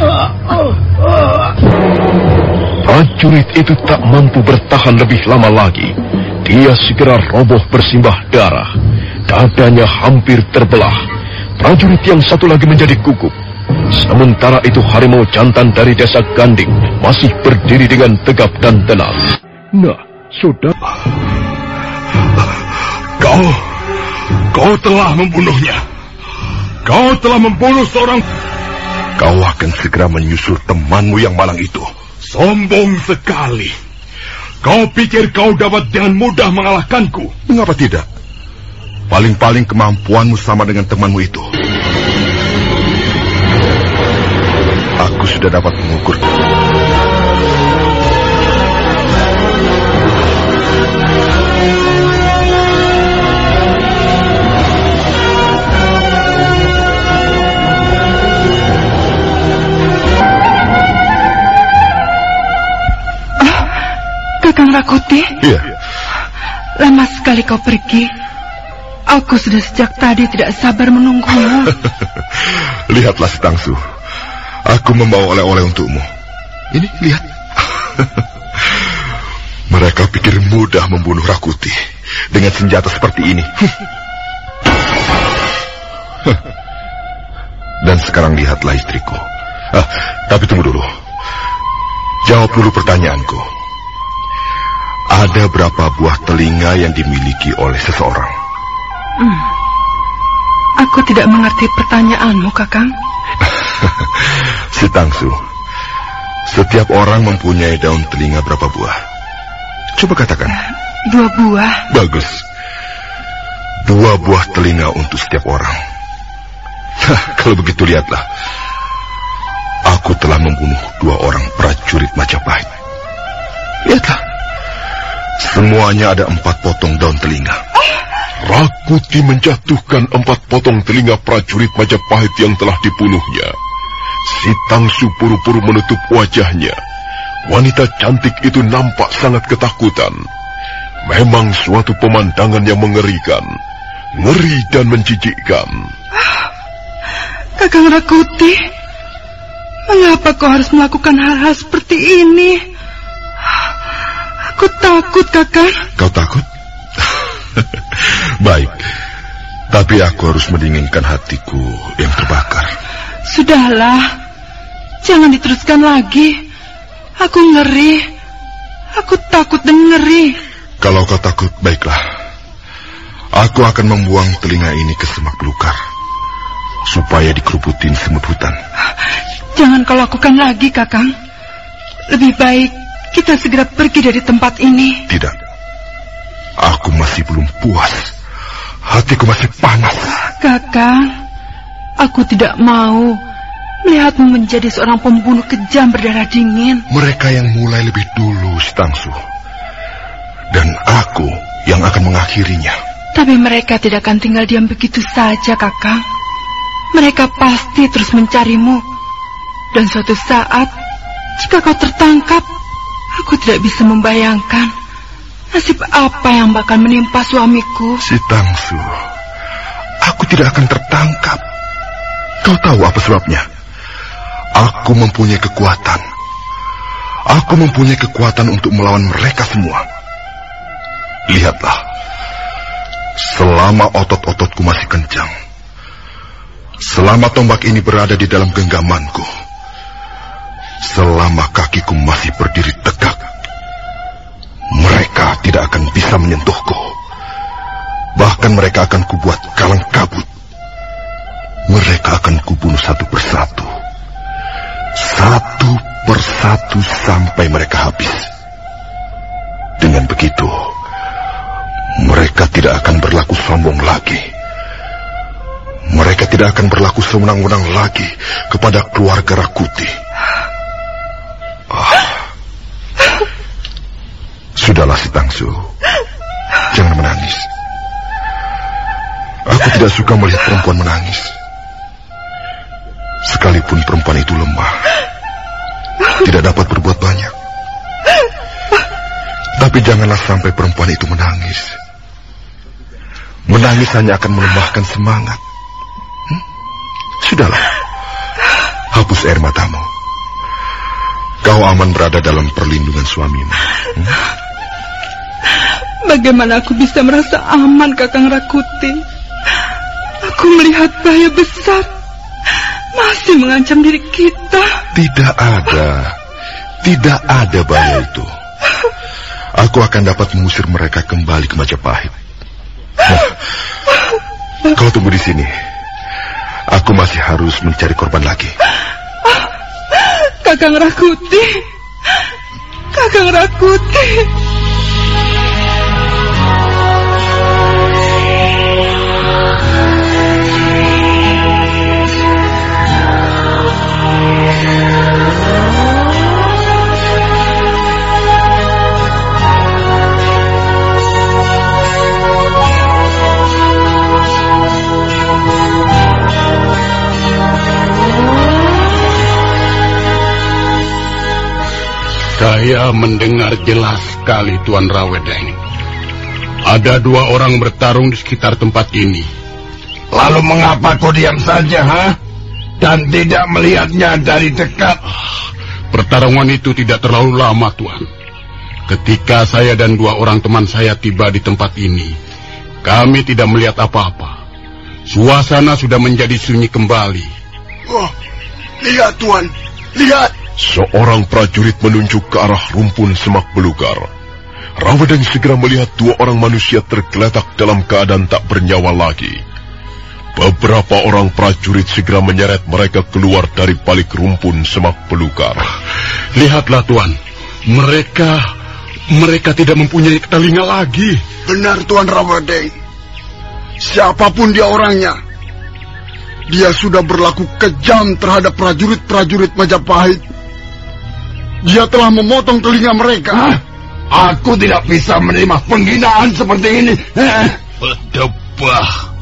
Prajurit itu tak mampu bertahan lebih lama lagi. Dia segera roboh bersimbah darah. Dadanya hampir terbelah. Prajurit yang satu lagi menjadi gugup. Sementara itu harimau jantan dari desa Ganding masih berdiri dengan tegap dan tenang. Nah, sudah. Kau, kau telah membunuhnya. Kau telah membunuh seorang... Kau akan segera menyusul temanmu yang malang itu. Sombong sekali. Kau pikir kau dapat dengan mudah mengalahkanku? Mengapa tidak? Paling-paling kemampuanmu sama dengan temanmu itu. Aku sudah dapat mengukur. Kakang Rakuti? Iya, Lama sekali kau pergi. Aku sudah sejak tadi tidak sabar menunggumu. lihatlah Stangsu. Aku membawa oleh-oleh untukmu. Ini, lihat. Mereka pikir mudah membunuh Rakuti dengan senjata seperti ini. Dan sekarang lihatlah istriku. Ah, tapi tunggu dulu. Jawab dulu pertanyaanku. Ada berapa buah telinga yang dimiliki oleh seseorang? Hmm. Aku tidak mengerti pertanyaanmu, Kakang. Si Tangsu, setiap orang mempunyai daun telinga berapa buah? Coba katakan. Dua buah. Bagus. Dua buah telinga untuk setiap orang. Kalau begitu lihatlah. Aku telah membunuh dua orang prajurit Majapahit. Lihatlah. Semuanya ada empat potong daun telinga. Rakuti menjatuhkan empat potong telinga prajurit Majapahit yang telah dibunuhnya. Si Tangsu puru-puru menutup wajahnya. Wanita cantik itu nampak sangat ketakutan. Memang suatu pemandangan yang mengerikan. Ngeri dan menjijikkan. Kakang Rakuti, mengapa kau harus melakukan hal-hal seperti ini? Aku takut, Kakang. Kau takut? Baik. Tapi aku harus mendinginkan hatiku yang terbakar. Sudahlah, jangan diteruskan lagi. Aku ngeri. Aku takut dan ngeri. Kalau kau takut, baiklah. Aku akan membuang telinga ini ke semak belukar. Supaya dikeruputin semut hutan. Jangan kau lakukan lagi, Kakang. Lebih baik kita segera pergi dari tempat ini. Tidak. Aku masih belum puas. Hatiku masih panas. Kakang, aku tidak mau melihatmu menjadi seorang pembunuh kejam berdarah dingin. Mereka yang mulai lebih dulu, Stangsu. Dan aku yang akan mengakhirinya. Tapi mereka tidak akan tinggal diam begitu saja, Kakang. Mereka pasti terus mencarimu. Dan suatu saat, jika kau tertangkap, aku tidak bisa membayangkan Nasib apa yang bakal menimpa suamiku? Si Tangsu, aku tidak akan tertangkap. Kau tahu apa sebabnya? Aku mempunyai kekuatan. Aku mempunyai kekuatan untuk melawan mereka semua. Lihatlah, selama otot-ototku masih kencang, selama tombak ini berada di dalam genggamanku, selama kakiku masih berdiri tegak, mereka tidak akan bisa menyentuhku. Bahkan mereka akan kubuat kalang kabut. Mereka akan kubunuh satu persatu. Satu persatu sampai mereka habis. Dengan begitu, mereka tidak akan berlaku sombong lagi. Mereka tidak akan berlaku sewenang-wenang lagi kepada keluarga Rakuti. Ah. Sudahlah si Tangsu. Jangan menangis. Aku tidak suka melihat perempuan menangis. Sekalipun perempuan itu lemah, tidak dapat berbuat banyak. Tapi janganlah sampai perempuan itu menangis. Menangis hanya akan melemahkan semangat. Hmm? Sudahlah, hapus air matamu. Kau aman berada dalam perlindungan suamimu. Hmm? Bagaimana aku bisa merasa aman, Kakang Rakuti? Aku melihat bahaya besar masih mengancam diri kita. Tidak ada. Tidak ada bahaya itu. Aku akan dapat mengusir mereka kembali ke Majapahit. Nah, kau tunggu di sini. Aku masih harus mencari korban lagi. Kakang Rakuti. Kakang Rakuti. Saya mendengar jelas sekali Tuan Rawedeng. Ada dua orang bertarung di sekitar tempat ini. Lalu mengapa kau diam saja, ha? Dan tidak melihatnya dari dekat? Pertarungan itu tidak terlalu lama, Tuan. Ketika saya dan dua orang teman saya tiba di tempat ini, kami tidak melihat apa-apa. Suasana sudah menjadi sunyi kembali. Oh, lihat, Tuan. Lihat. Seorang prajurit menunjuk ke arah rumpun semak belukar. Rawadeng segera melihat dua orang manusia tergeletak dalam keadaan tak bernyawa lagi. Beberapa orang prajurit segera menyeret mereka keluar dari balik rumpun semak belukar. Lihatlah Tuan, mereka mereka tidak mempunyai telinga lagi. Benar Tuan Rawadeng. Siapa pun dia orangnya, dia sudah berlaku kejam terhadap prajurit-prajurit Majapahit. Dia telah memotong telinga mereka. Hah? Aku tidak bisa menerima penghinaan seperti ini. Berdebah.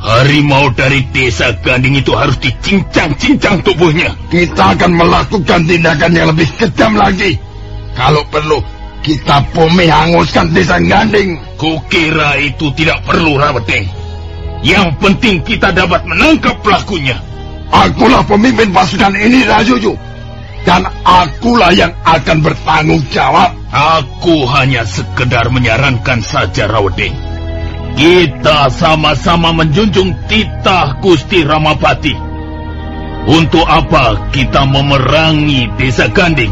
Harimau dari desa Ganding itu harus dicincang-cincang tubuhnya. Kita akan melakukan tindakan yang lebih kejam lagi. Kalau perlu, kita bumi hanguskan desa Ganding. Kukira itu tidak perlu, Rawedeng. Yang penting kita dapat menangkap pelakunya. Akulah pemimpin pasukan ini, Rajuju. Dan akulah yang akan bertanggung jawab. Aku hanya sekedar menyarankan saja, Rauding. Kita sama-sama menjunjung titah Gusti Ramapati. Untuk apa kita memerangi desa Ganding?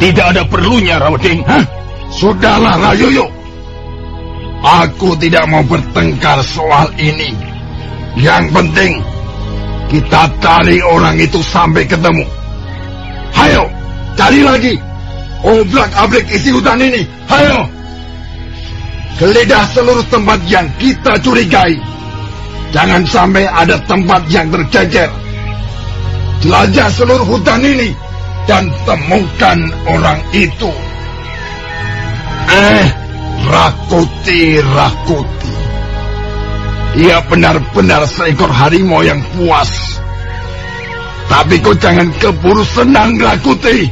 Tidak ada perlunya, Rauding. Hah? Sudahlah, Rayuyu. Aku tidak mau bertengkar soal ini. Yang penting, kita cari orang itu sampai ketemu. Hayo, cari lagi. Oblak-abrik isi hutan ini. Hayo. Geledah seluruh tempat yang kita curigai. Jangan sampai ada tempat yang tercecer. Jelajah seluruh hutan ini dan temukan orang itu. Eh, Rakuti, Rakuti. Ia benar-benar seekor harimau yang puas. Tapi kau jangan keburu senang, Rakuti.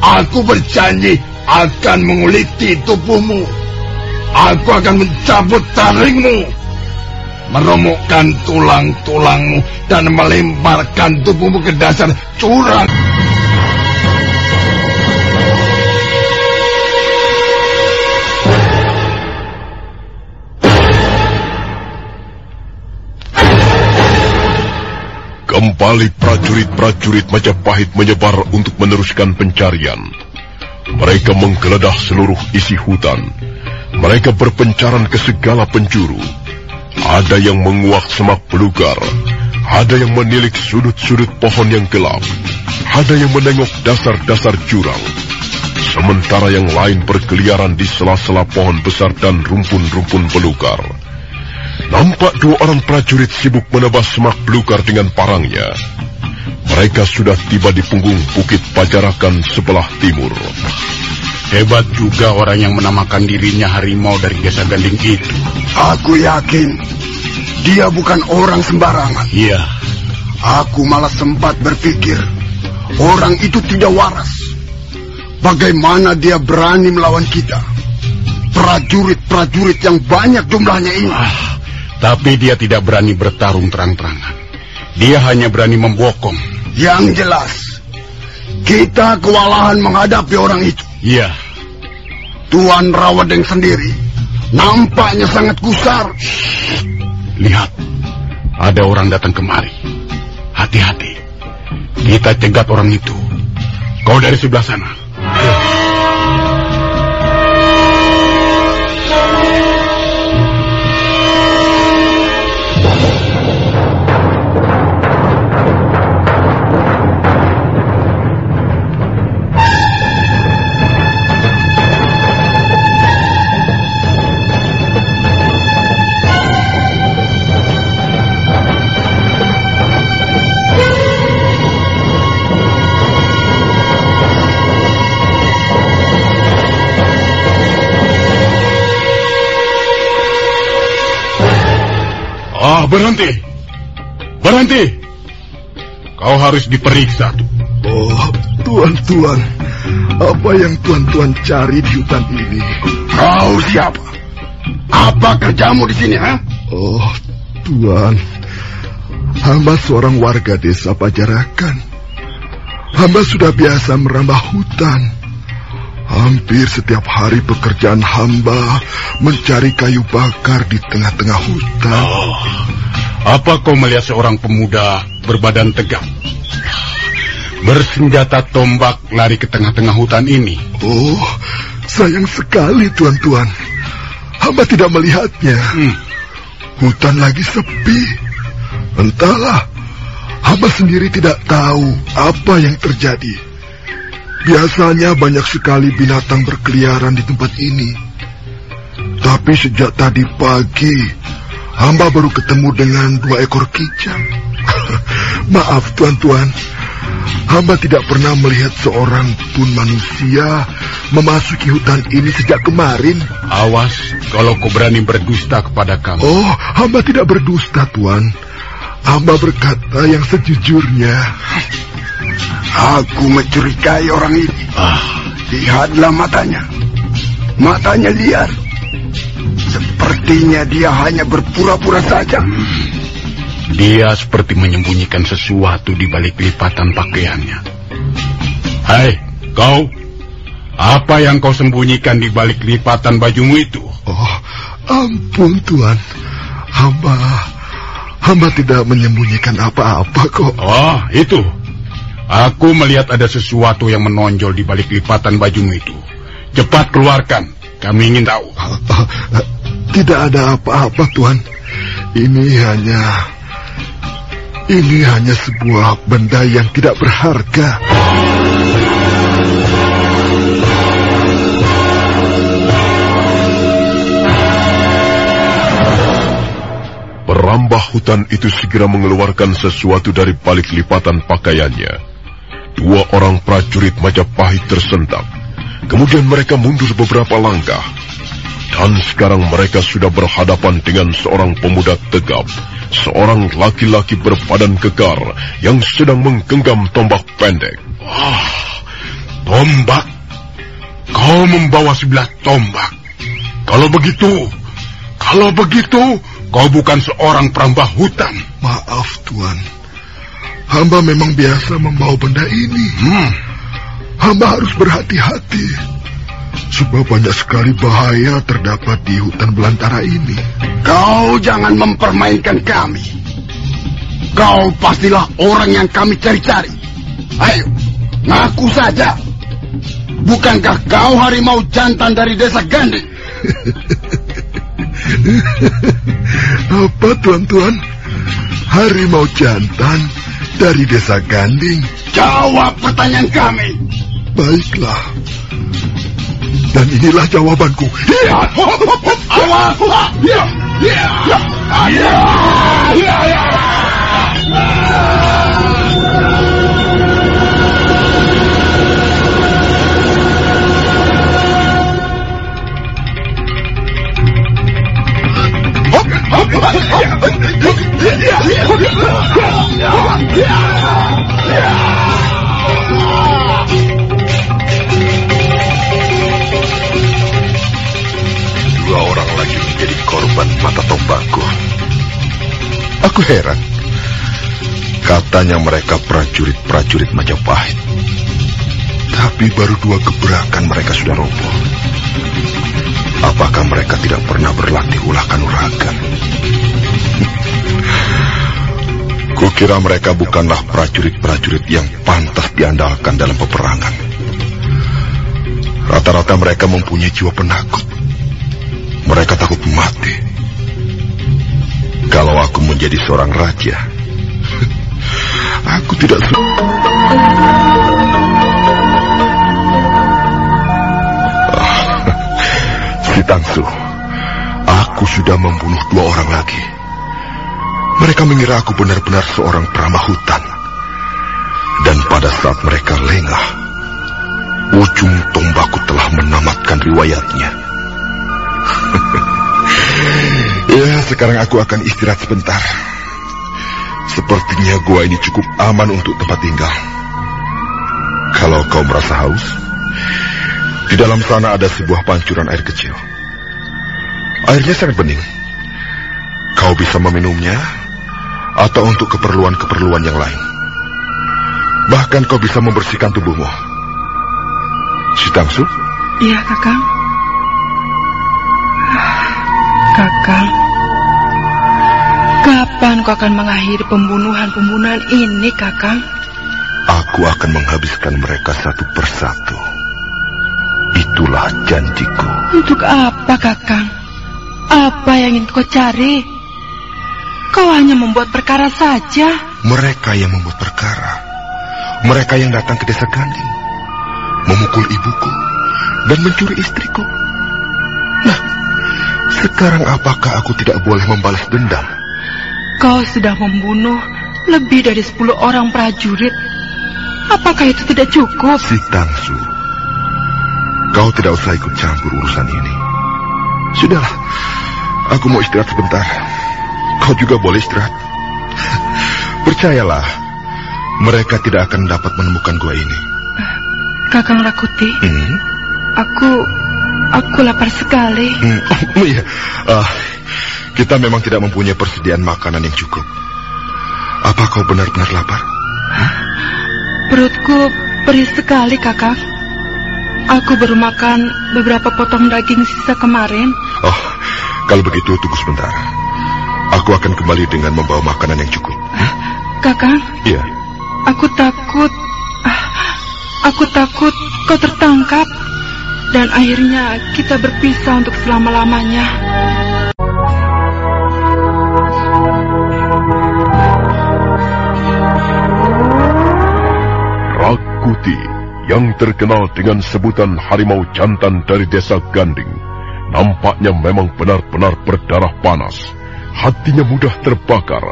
Aku berjanji akan menguliti tubuhmu. Aku akan mencabut taringmu, meremukkan tulang-tulangmu, dan melemparkan tubuhmu ke dasar curang. Kembali prajurit-prajurit Majapahit menyebar untuk meneruskan pencarian. Mereka menggeledah seluruh isi hutan. Mereka berpencaran ke segala penjuru. Ada yang menguak semak belukar. Ada yang menilik sudut-sudut pohon yang gelap. Ada yang menengok dasar-dasar jurang. Sementara yang lain berkeliaran di sela-sela pohon besar dan rumpun-rumpun belukar. Nampak dua orang prajurit sibuk menebas semak belukar dengan parangnya. Mereka sudah tiba di punggung Bukit Pajarakan sebelah timur. Hebat juga orang yang menamakan dirinya harimau dari desa Ganding itu. Aku yakin dia bukan orang sembarangan. Iya. Aku malah sempat berpikir orang itu tidak waras. Bagaimana dia berani melawan kita? Prajurit-prajurit yang banyak jumlahnya ini. Ah, tapi dia tidak berani bertarung terang-terangan. Dia hanya berani membokong. Yang jelas, kita kewalahan menghadapi orang itu. Iya. Tuan Rawadeng sendiri nampaknya sangat gusar. Lihat, ada orang datang kemari. Hati-hati. Kita cegat orang itu. Kau dari sebelah sana. Berhenti. Berhenti. Kau harus diperiksa. Oh, tuan-tuan, apa yang tuan-tuan cari di hutan ini? Kau siapa? Apa kerjamu di sini, ha? Oh, tuan. Hamba seorang warga desa Pajarakan. Hamba sudah biasa merambah hutan. Hampir setiap hari pekerjaan hamba mencari kayu bakar di tengah-tengah hutan. Oh, apa kau melihat seorang pemuda berbadan tegap? Bersenjata tombak lari ke tengah-tengah hutan ini. Oh, sayang sekali tuan-tuan. Hamba tidak melihatnya. Hmm. Hutan lagi sepi. Entahlah, hamba sendiri tidak tahu apa yang terjadi. Biasanya banyak sekali binatang berkeliaran di tempat ini. Tapi sejak tadi pagi, hamba baru ketemu dengan dua ekor kijang. Maaf tuan-tuan, hamba tidak pernah melihat seorang pun manusia memasuki hutan ini sejak kemarin. Awas kalau kau berani berdusta kepada kami. Oh, hamba tidak berdusta tuan. Hamba berkata yang sejujurnya. Aku mencurigai orang ini. Ah, Lihatlah matanya. Matanya liar. Sepertinya dia hanya berpura-pura saja. dia seperti menyembunyikan sesuatu di balik lipatan pakaiannya. Hai, kau. Apa yang kau sembunyikan di balik lipatan bajumu itu? Oh, ampun tuan. Hamba, hamba tidak menyembunyikan apa-apa kok. Oh, itu. Aku melihat ada sesuatu yang menonjol di balik lipatan bajumu itu. Cepat keluarkan. Kami ingin tahu. Tidak ada apa-apa tuan. Ini hanya, ini hanya sebuah benda yang tidak berharga. Perambah hutan itu segera mengeluarkan sesuatu dari balik lipatan pakaiannya. Dua orang prajurit Majapahit tersentak. Kemudian mereka mundur beberapa langkah. Dan sekarang mereka sudah berhadapan dengan seorang pemuda tegap. Seorang laki-laki berbadan kekar yang sedang menggenggam tombak pendek. Wah, tombak. kau membawa sebelah tombak. Kalau begitu, kalau begitu, kau bukan seorang perambah hutan. Maaf, Tuan. Hamba memang biasa membawa benda ini. Hmm. Hamba harus berhati-hati. Sebab banyak sekali bahaya terdapat di hutan belantara ini. Kau jangan mempermainkan kami. Kau pastilah orang yang kami cari-cari. Ayo, ngaku saja. Bukankah kau harimau jantan dari desa Gandhi? Apa tuan-tuan? Harimau jantan dari desa Ganding. Jawab pertanyaan kami. Baiklah. Dan inilah jawabanku. Iya. Awas. Iya. Iya. Iya. Dua orang lagi menjadi korban mata tombakku. Aku heran. Katanya mereka prajurit-prajurit Majapahit. Tapi baru dua gebrakan mereka sudah roboh. Apakah mereka tidak pernah berlatih ulah kanuragan? Kukira mereka bukanlah prajurit-prajurit yang pantas diandalkan dalam peperangan. Rata-rata mereka mempunyai jiwa penakut. Mereka takut mati. Kalau aku menjadi seorang raja, aku tidak Ah, Si Tangsu, aku sudah membunuh dua orang lagi. Mereka mengira aku benar-benar seorang peramah hutan. Dan pada saat mereka lengah, ujung tombakku telah menamatkan riwayatnya. ya, sekarang aku akan istirahat sebentar. Sepertinya gua ini cukup aman untuk tempat tinggal. Kalau kau merasa haus, di dalam sana ada sebuah pancuran air kecil. Airnya sangat bening. Kau bisa meminumnya atau untuk keperluan-keperluan yang lain. Bahkan kau bisa membersihkan tubuhmu. Si Tangsu, Iya, Kakang. Kakang. Kapan kau akan mengakhiri pembunuhan-pembunuhan ini, Kakang? aku akan menghabiskan mereka satu persatu. Itulah janjiku. Untuk apa, Kakang? Apa yang ingin kau cari? Kau hanya membuat perkara saja. Mereka yang membuat perkara. Mereka yang datang ke desa Ganding. Memukul ibuku. Dan mencuri istriku. Nah, sekarang apakah aku tidak boleh membalas dendam? Kau sudah membunuh lebih dari sepuluh orang prajurit. Apakah itu tidak cukup? Si Tangsu, kau tidak usah ikut campur urusan ini. Sudahlah, aku mau istirahat sebentar. Kau juga boleh istirahat. Percayalah, mereka tidak akan dapat menemukan gua ini. Kakang Rakuti, Hmm? aku aku lapar sekali. Hmm, Oh iya, Ah, kita memang tidak mempunyai persediaan makanan yang cukup. Apa kau benar-benar lapar? Perutku perih sekali, Kakang. Aku baru makan beberapa potong daging sisa kemarin. Oh, kalau begitu tunggu sebentar. Aku akan kembali dengan membawa makanan yang cukup. Kakang, Iya. aku takut. ah, Aku takut kau tertangkap. Dan akhirnya kita berpisah untuk selama-lamanya. Rakuti yang terkenal dengan sebutan harimau jantan dari desa Ganding nampaknya memang benar-benar berdarah panas. Hatinya mudah terbakar.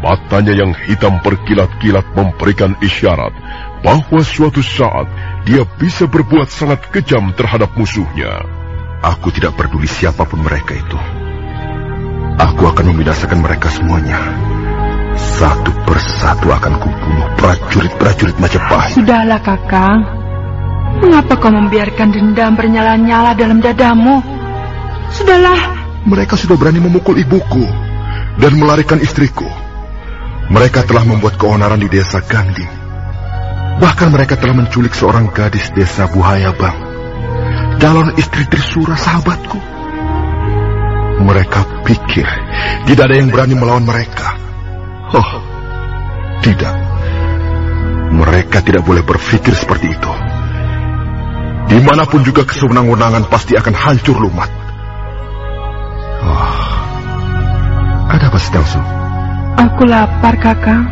Matanya yang hitam berkilat-kilat memberikan isyarat bahwa suatu saat dia bisa berbuat sangat kejam terhadap musuhnya. Aku tidak peduli siapa pun mereka itu. Aku akan membinasakan mereka semuanya. Satu persatu akan kubunuh prajurit-prajurit Majapahit. Sudahlah, Kakang. Mengapa kau membiarkan dendam bernyala-nyala dalam dadamu? Sudahlah. Mereka sudah berani memukul ibuku dan melarikan istriku. Mereka telah membuat keonaran di desa Ganding. Bahkan mereka telah menculik seorang gadis desa Buhaya Bang. Calon istri Trisura sahabatku. Mereka pikir tidak ada yang berani melawan mereka. Oh, tidak. Mereka tidak boleh berpikir seperti itu. Di mana pun juga kesewenang-wenangan pasti akan hancur lumat. Oh, ada apa sedang su? Aku lapar, kakak.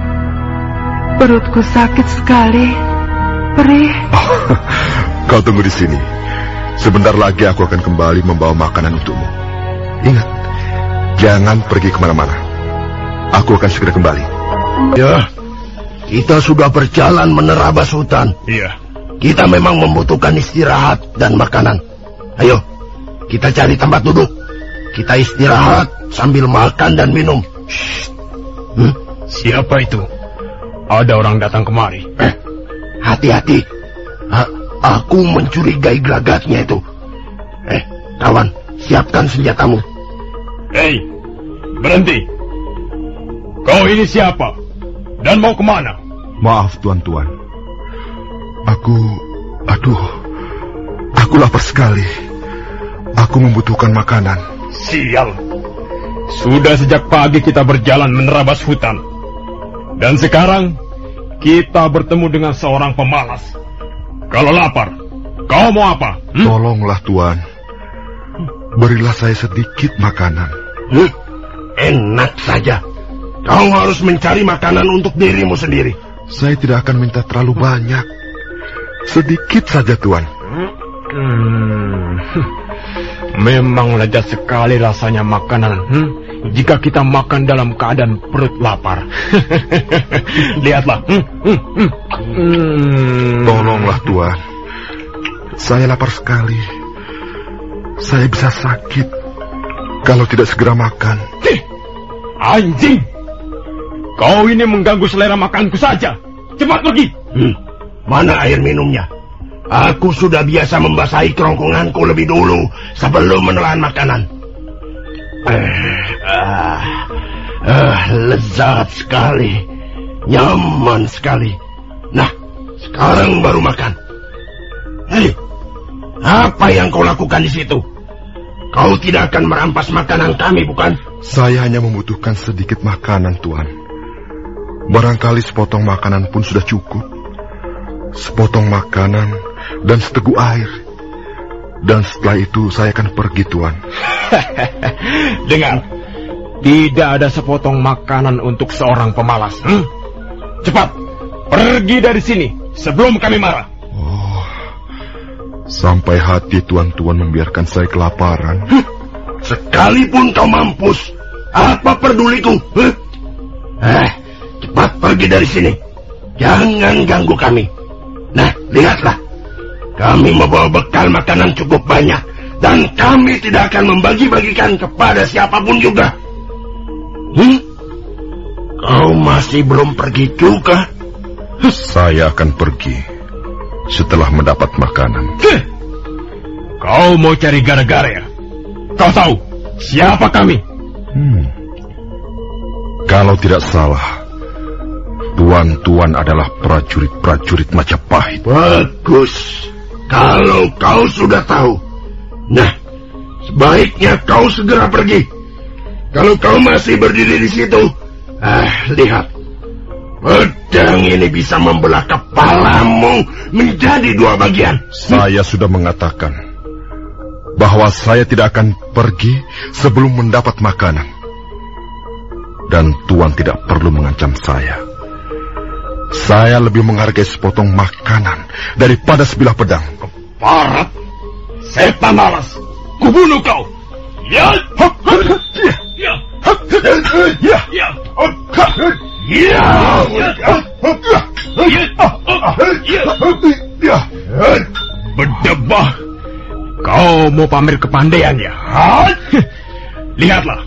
Perutku sakit sekali. Perih. Oh, kau tunggu di sini. Sebentar lagi aku akan kembali membawa makanan untukmu. Ingat, jangan pergi ke mana-mana. Aku akan segera kembali. Ya, kita sudah berjalan menerabas hutan. Iya. Kita memang membutuhkan istirahat dan makanan. Ayo, kita cari tempat duduk. Kita istirahat sambil makan dan minum. Hmm? Siapa itu? Ada orang datang kemari. Eh, hati-hati. Ha, aku mencurigai gelagatnya itu. Eh, kawan, siapkan senjatamu. Hei, berhenti. Kau ini siapa? Dan mau ke mana? Maaf, tuan-tuan. Aku, aduh, aku lapar sekali. Aku membutuhkan makanan. Sial. Sudah sejak pagi kita berjalan menerabas hutan. Dan sekarang kita bertemu dengan seorang pemalas. Kalau lapar, kau mau apa? Hmm? Tolonglah tuan. Berilah saya sedikit makanan. Hmm? Enak saja. Kau harus mencari makanan untuk dirimu sendiri. Saya tidak akan minta terlalu banyak. Sedikit saja, Tuan. Hmm. Memang lezat sekali rasanya makanan. Hmm? Jika kita makan dalam keadaan perut lapar. Lihatlah. Hmm, hmm, hmm. Hmm. Tolonglah, Tuan. Saya lapar sekali. Saya bisa sakit kalau tidak segera makan. Tih, anjing! Kau ini mengganggu selera makanku saja. Cepat pergi. Hmm. Mana air minumnya? Aku sudah biasa membasahi kerongkonganku lebih dulu sebelum menelan makanan. Eh, ah, ah, lezat sekali, nyaman sekali. Nah, sekarang baru makan. Hei, apa yang kau lakukan di situ? Kau tidak akan merampas makanan kami, bukan? Saya hanya membutuhkan sedikit makanan, Tuan. Barangkali sepotong makanan pun sudah cukup. Sepotong makanan dan seteguk air. Dan setelah itu saya akan pergi, Tuan. Dengar, tidak ada sepotong makanan untuk seorang pemalas. Hmm? Cepat, pergi dari sini sebelum kami marah. Oh, sampai hati tuan-tuan membiarkan saya kelaparan. Huh? Sekalipun kau mampus, apa peduliku? Huh? Eh, cepat pergi dari sini. Jangan ganggu kami. Nah, lihatlah. Kami membawa bekal makanan cukup banyak. Dan kami tidak akan membagi-bagikan kepada siapa pun juga. Hmm? Kau masih belum pergi juga? Saya akan pergi setelah mendapat makanan. Kau mau cari gara-gara ya? Kau tahu siapa kami? Hmm. Kalau tidak salah, tuan-tuan adalah prajurit-prajurit Majapahit. Bagus. Kalau kau sudah tahu, nah, sebaiknya kau segera pergi. Kalau kau masih berdiri di situ, ah, lihat. Pedang ini bisa membelah kepalamu menjadi dua bagian. Saya sudah mengatakan bahwa saya tidak akan pergi sebelum mendapat makanan. Dan Tuan tidak perlu mengancam saya. Saya lebih menghargai sepotong makanan daripada sebilah pedang. Keparat, setan malas, kubunuh kau. Ya, ya, ya, ya, ya, Berdebah, kau mau pamer kepandaian ya? Lihatlah,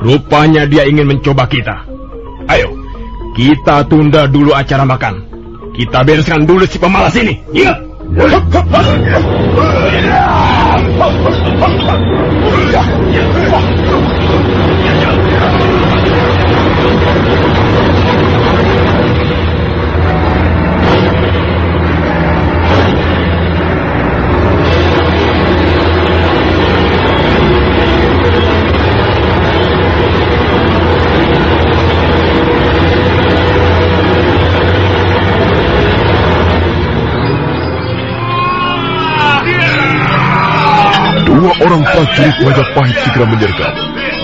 rupanya dia ingin mencoba kita. Ayo, kita tunda dulu acara makan. Kita bereskan dulu si pemalas ini. Iya. Prajurit Majapahit segera menyergap.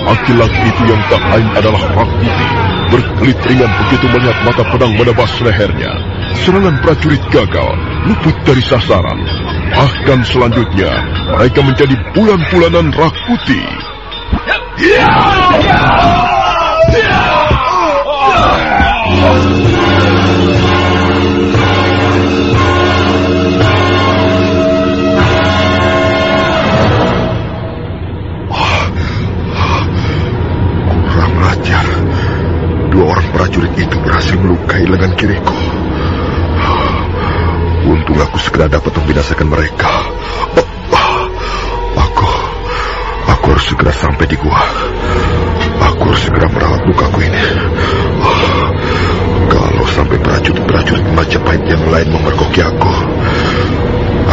Laki-laki itu yang tak lain adalah Rakuti. Berkelit ringan begitu melihat mata pedang menebas lehernya. Serangan prajurit gagal, luput dari sasaran. Bahkan selanjutnya, mereka menjadi bulan-bulanan Rakuti. Kurang prajurit itu berhasil melukai lengan kiriku. Untung aku segera dapat membinasakan mereka. Oh. Aku, aku harus segera sampai di gua. Aku harus segera merawat lukaku ini. Kalau sampai prajurit-prajurit Majapahit yang lain memergoki aku,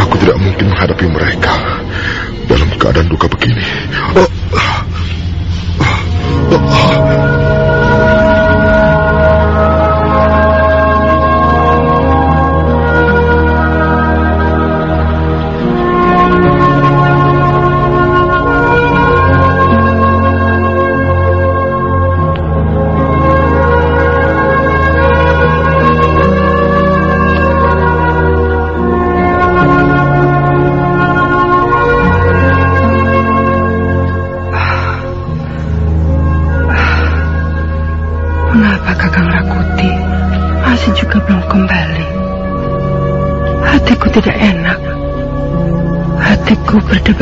aku tidak mungkin menghadapi mereka dalam keadaan duka begini. Oh, ah. Oh, ah.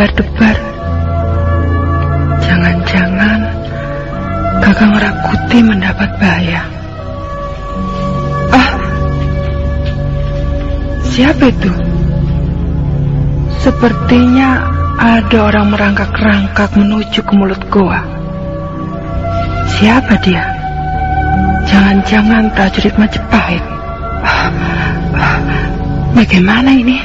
Berdebar-debar. Jangan-jangan Kakang Rakuti mendapat bahaya. Ah, siapa itu? Sepertinya ada orang merangkak-rangkak menuju ke mulut goa. Siapa dia? Jangan-jangan prajurit Majapahit. Ah, ah, Bagaimana ini?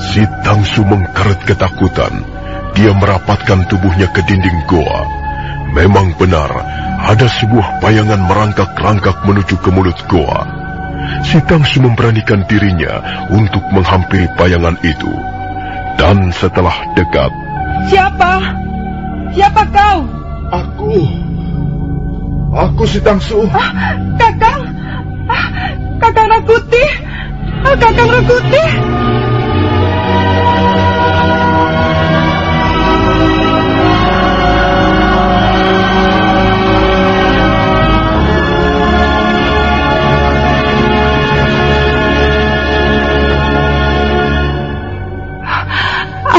Si Tangsu mengkeret ketakutan. Dia merapatkan tubuhnya ke dinding goa. Memang benar, ada sebuah bayangan merangkak-rangkak menuju ke mulut goa. Si Tangsu memberanikan dirinya untuk menghampiri bayangan itu. Dan setelah dekat, Siapa? Siapa kau? Aku. Aku si Tangsu. Ah, Kakang? Ah, Kakang Rakuti? Ah, Kakang Rakuti?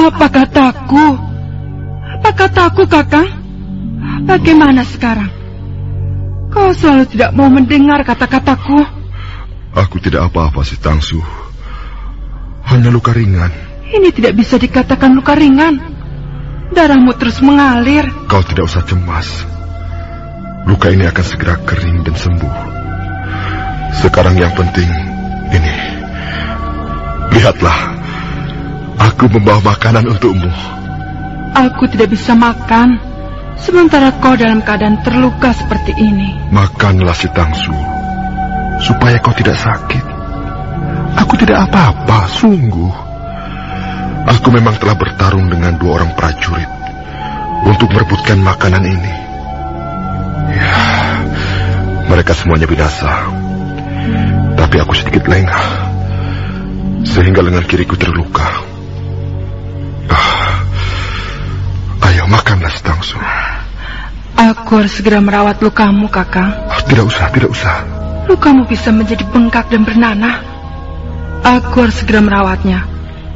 Apa kataku? Apa kataku, Kakang? Bagaimana sekarang? Kau selalu tidak mau mendengar kata-kataku. Aku tidak apa-apa si Tangsu. Hanya luka ringan. Ini tidak bisa dikatakan luka ringan. Darahmu terus mengalir. Kau tidak usah cemas. Luka ini akan segera kering dan sembuh. Sekarang yang penting ini. Lihatlah. Aku membawa makanan untukmu. Aku tidak bisa makan. Sementara kau dalam keadaan terluka seperti ini. Makanlah si Tangsu. Supaya kau tidak sakit. Aku tidak apa-apa, sungguh. Aku memang telah bertarung dengan dua orang prajurit untuk merebutkan makanan ini. Ya, mereka semuanya binasa. Tapi aku sedikit lengah. Sehingga lengan kiriku terluka. Ayo makanlah setangsu. Aku harus segera merawat lukamu, Kakang. Ah, tidak usah, tidak usah. Lukamu bisa menjadi bengkak dan bernanah. Aku harus segera merawatnya.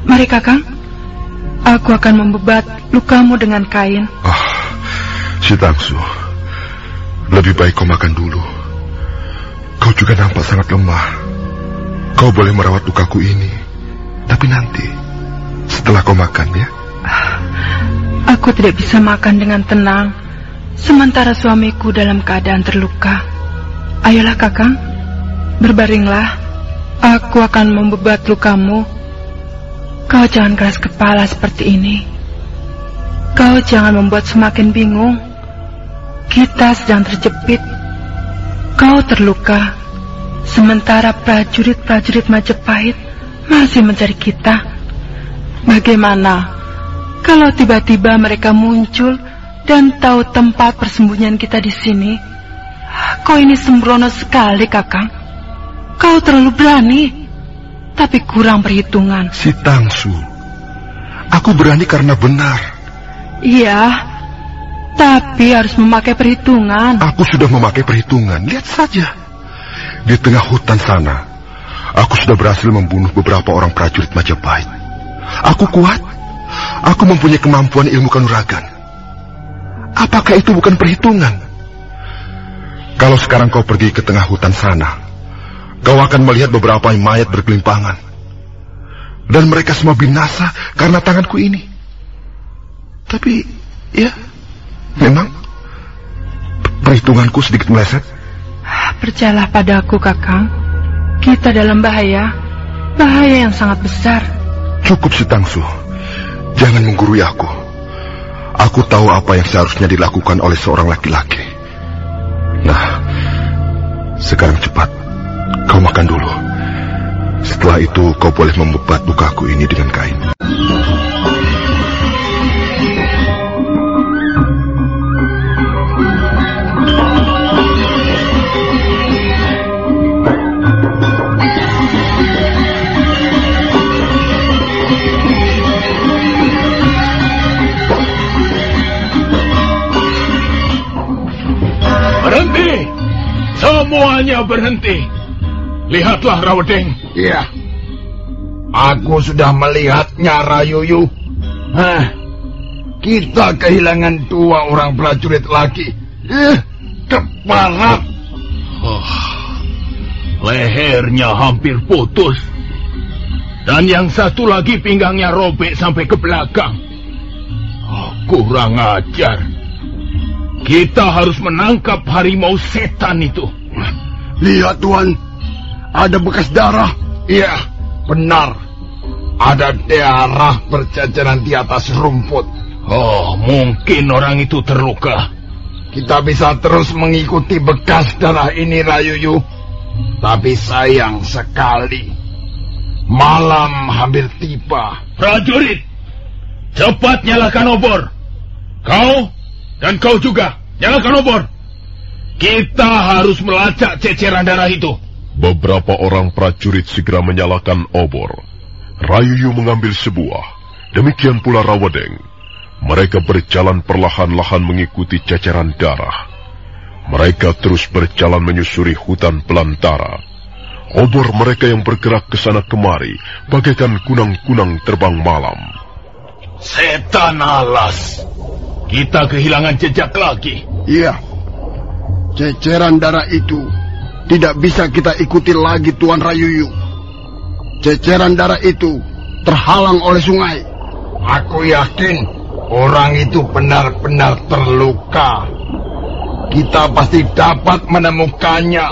Mari, Kakang. Aku akan membebat lukamu dengan kain. Ah, si Tangsu. Lebih baik kau makan dulu. Kau juga nampak sangat lemah. Kau boleh merawat lukaku ini. Tapi nanti, setelah kau makan ya. Aku tidak bisa makan dengan tenang, sementara suamiku dalam keadaan terluka. Ayolah kakang, berbaringlah. Aku akan membebat lukamu. Kau jangan keras kepala seperti ini. Kau jangan membuat semakin bingung. Kita sedang terjepit. Kau terluka, sementara prajurit-prajurit Majapahit masih mencari kita. Bagaimana kalau tiba-tiba mereka muncul dan tahu tempat persembunyian kita di sini? Kau ini sembrono sekali, Kakang. Kau terlalu berani, tapi kurang perhitungan. Si Tangsu, aku berani karena benar. Iya, tapi harus memakai perhitungan. Aku sudah memakai perhitungan. Lihat saja. Di tengah hutan sana, aku sudah berhasil membunuh beberapa orang prajurit Majapahit. Aku kuat. Aku mempunyai kemampuan ilmu kanuragan. Apakah itu bukan perhitungan? Kalau sekarang kau pergi ke tengah hutan sana, kau akan melihat beberapa mayat bergelimpangan. Dan mereka semua binasa karena tanganku ini. Tapi, ya, memang perhitunganku sedikit meleset. Percayalah padaku, Kakang. Kita dalam bahaya. Bahaya yang sangat besar. Cukup si Tangsu. Jangan menggurui aku. Aku tahu apa yang seharusnya dilakukan oleh seorang laki-laki. Nah, sekarang cepat. Kau makan dulu. Setelah itu kau boleh membebat lukaku ini dengan kain. Semuanya berhenti. Lihatlah Rawedeng. Iya. Aku sudah melihatnya, Rayuyu. Hah, kita kehilangan dua orang prajurit lagi. Eh, keparat. Oh, lehernya hampir putus. Dan yang satu lagi pinggangnya robek sampai ke belakang. Oh, kurang ajar. Kita harus menangkap harimau setan itu. Lihat, Tuan. Ada bekas darah. Iya, benar. Ada darah berjajaran di atas rumput. Oh, mungkin orang itu terluka. Kita bisa terus mengikuti bekas darah ini, Rayuyu. Tapi sayang sekali. Malam hampir tiba. Prajurit, cepat nyalakan obor. Kau dan kau juga, nyalakan obor. Kita harus melacak ceceran darah itu. Beberapa orang prajurit segera menyalakan obor. Rayuyu mengambil sebuah. Demikian pula Rawadeng. Mereka berjalan perlahan-lahan mengikuti ceceran darah. Mereka terus berjalan menyusuri hutan belantara. Obor mereka yang bergerak ke sana kemari, bagaikan kunang-kunang terbang malam. Setan alas. Kita kehilangan jejak lagi. Iya. Ceceran darah itu tidak bisa kita ikuti lagi Tuan Rayuyu. Ceceran darah itu terhalang oleh sungai. Aku yakin orang itu benar-benar terluka. Kita pasti dapat menemukannya.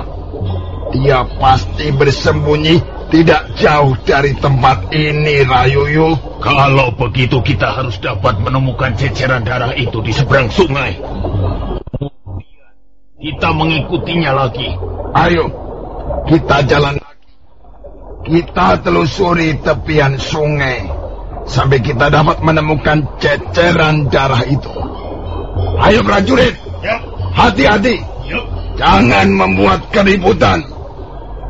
Dia pasti bersembunyi tidak jauh dari tempat ini, Rayuyu. Kalau begitu kita harus dapat menemukan ceceran darah itu di seberang sungai. Kita mengikutinya lagi. Ayo, kita jalan lagi. Kita telusuri tepian sungai. Sampai kita dapat menemukan ceceran darah itu. Ayo prajurit, hati-hati. Jangan membuat keributan.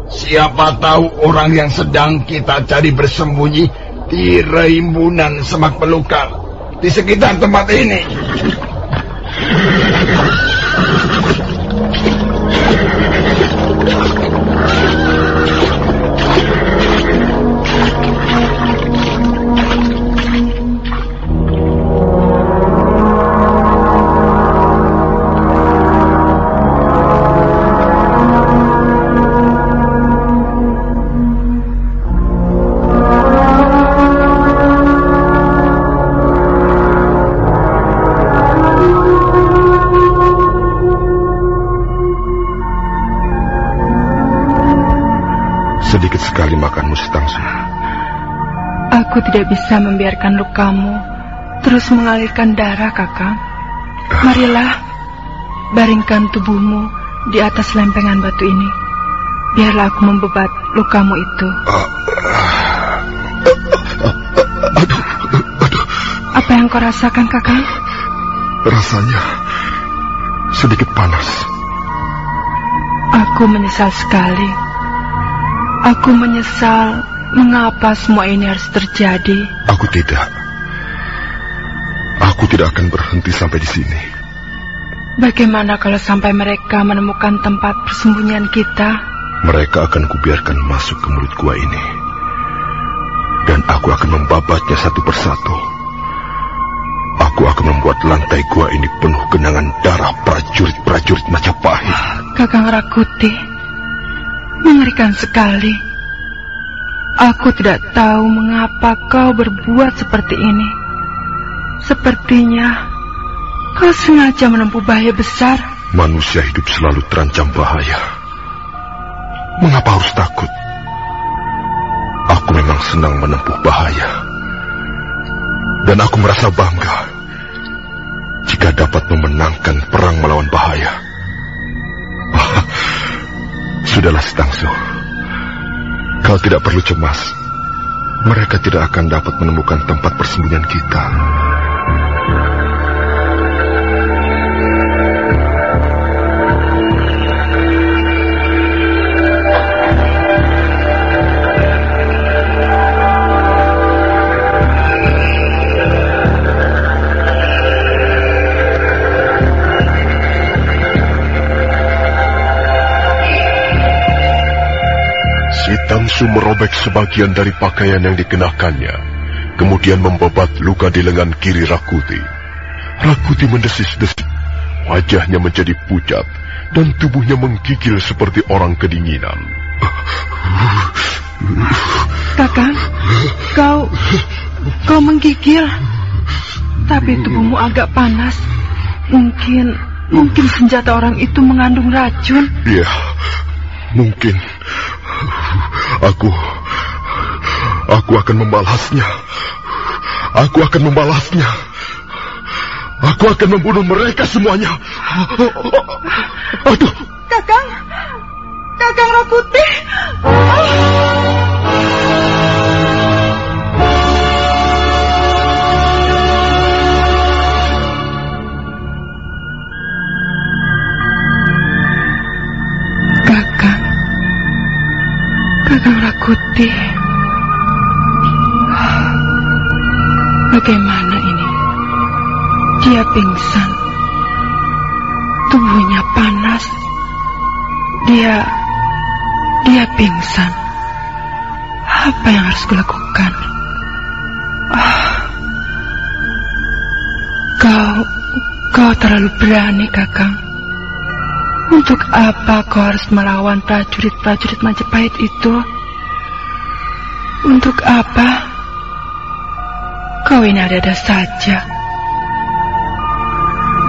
Siapa tahu orang yang sedang kita cari bersembunyi di rimbunan semak belukar di sekitar tempat ini. Aku tidak bisa membiarkan lukamu terus mengalirkan darah, Kakang. Marilah, baringkan tubuhmu di atas lempengan batu ini. Biarlah aku membebat lukamu itu. Aduh, aduh. Apa yang kau rasakan, Kakang? Rasanya sedikit panas. Aku menyesal sekali. Aku menyesal mengapa semua ini harus terjadi. Aku tidak. Aku tidak akan berhenti sampai di sini. Bagaimana kalau sampai mereka menemukan tempat persembunyian kita? Mereka akan kubiarkan masuk ke mulut gua ini. Dan aku akan membabatnya satu persatu. Aku akan membuat lantai gua ini penuh genangan darah prajurit-prajurit Majapahit. Kakang Rakuti, mengerikan sekali. Aku tidak tahu mengapa kau berbuat seperti ini. Sepertinya kau sengaja menempuh bahaya besar. Manusia hidup selalu terancam bahaya. Mengapa harus takut? Aku memang senang menempuh bahaya. Dan aku merasa bangga jika dapat memenangkan perang melawan bahaya. Sudahlah, Stangsu. Kau tidak perlu cemas. Mereka tidak akan dapat menemukan tempat persembunyian kita. Tangsu merobek sebagian dari pakaian yang dikenakannya, kemudian membabat luka di lengan kiri Rakuti. Rakuti mendesis-desis, wajahnya menjadi pucat, dan tubuhnya menggigil seperti orang kedinginan. Kakang, kau kau menggigil. Tapi tubuhmu agak panas. Mungkin mungkin senjata orang itu mengandung racun. Iya, mungkin. Aku aku akan membalasnya. Aku akan membalasnya. Aku akan membunuh mereka semuanya. Aduh, Kakang, Kakang Rakuti. Kakang, Rakuti. Bagaimana ini? Dia pingsan. Tubuhnya panas. Dia dia pingsan. Apa yang harus kulakukan? Ah. Kau kau terlalu berani, Kakang. Untuk apa kau harus melawan prajurit-prajurit Majapahit itu? Untuk apa? Kau ini ada-ada saja.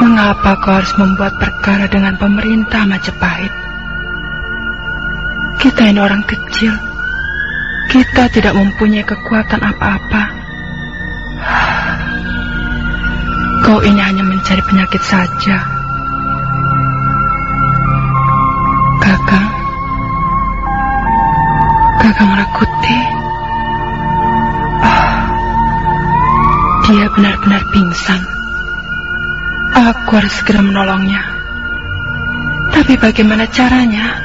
Mengapa kau harus membuat perkara dengan pemerintah Majapahit? Kita ini orang kecil. Kita tidak mempunyai kekuatan apa-apa. Kau ini hanya mencari penyakit saja. Kakang Rakuti. Ah, dia benar-benar pingsan. Aku harus segera menolongnya. Tapi bagaimana caranya?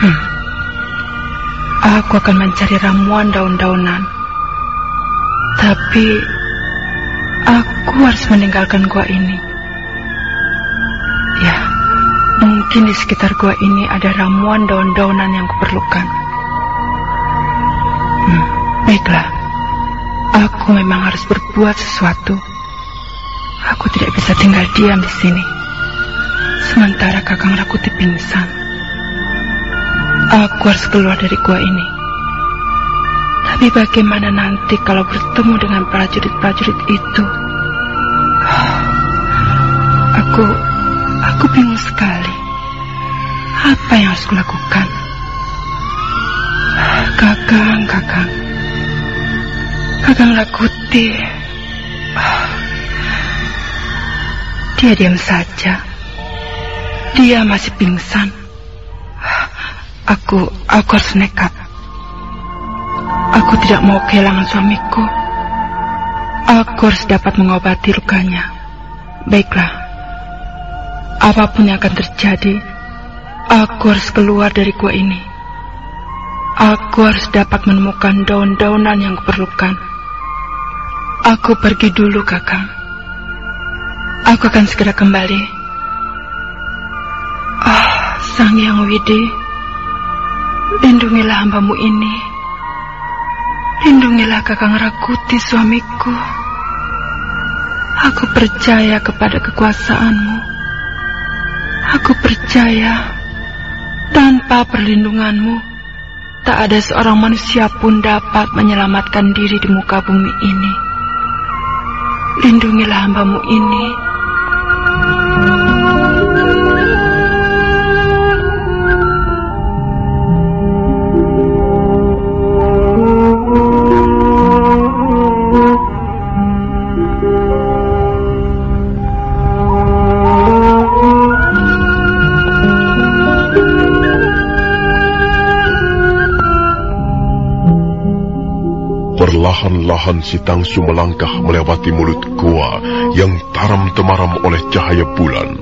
Hmm. Aku akan mencari ramuan daun-daunan. Tapi aku harus meninggalkan gua ini. Ya, mungkin di sekitar gua ini ada ramuan daun-daunan yang kuperlukan. Baiklah. Aku memang harus berbuat sesuatu. Aku tidak bisa tinggal diam di sini. Sementara Kakang Rakuti pingsan. Aku harus keluar dari gua ini. Tapi bagaimana nanti kalau bertemu dengan prajurit-prajurit itu? Aku, aku bingung sekali. Apa yang harus kulakukan? Kakang, kakang. Kakang Rakuti. Dia diam saja. Dia masih pingsan. Aku, aku harus nekat. Aku tidak mau kehilangan suamiku. Aku harus dapat mengobati lukanya. Baiklah. Apa pun yang akan terjadi, aku harus keluar dari gua ini. Aku harus dapat menemukan daun-daunan yang kuperlukan. Aku pergi dulu, Kakang. Aku akan segera kembali. Ah, Sang Yang Widi, lindungilah hambamu ini. Lindungilah Kakang Rakuti suamiku. Aku percaya kepada kekuasaanmu. Aku percaya tanpa perlindunganmu, tak ada seorang manusia pun dapat menyelamatkan diri di muka bumi ini. Lindungilah hambamu ini. Perlahan-lahan si Tangsu melangkah melewati mulut gua yang taram temaram oleh cahaya bulan.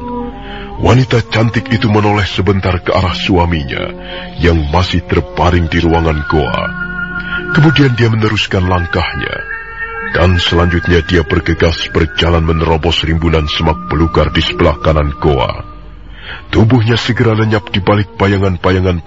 Wanita cantik itu menoleh sebentar ke arah suaminya yang masih terbaring di ruangan goa. Kemudian dia meneruskan langkahnya. Dan selanjutnya dia bergegas berjalan menerobos rimbunan semak belukar di sebelah kanan goa. Tubuhnya segera lenyap di balik bayangan-bayangan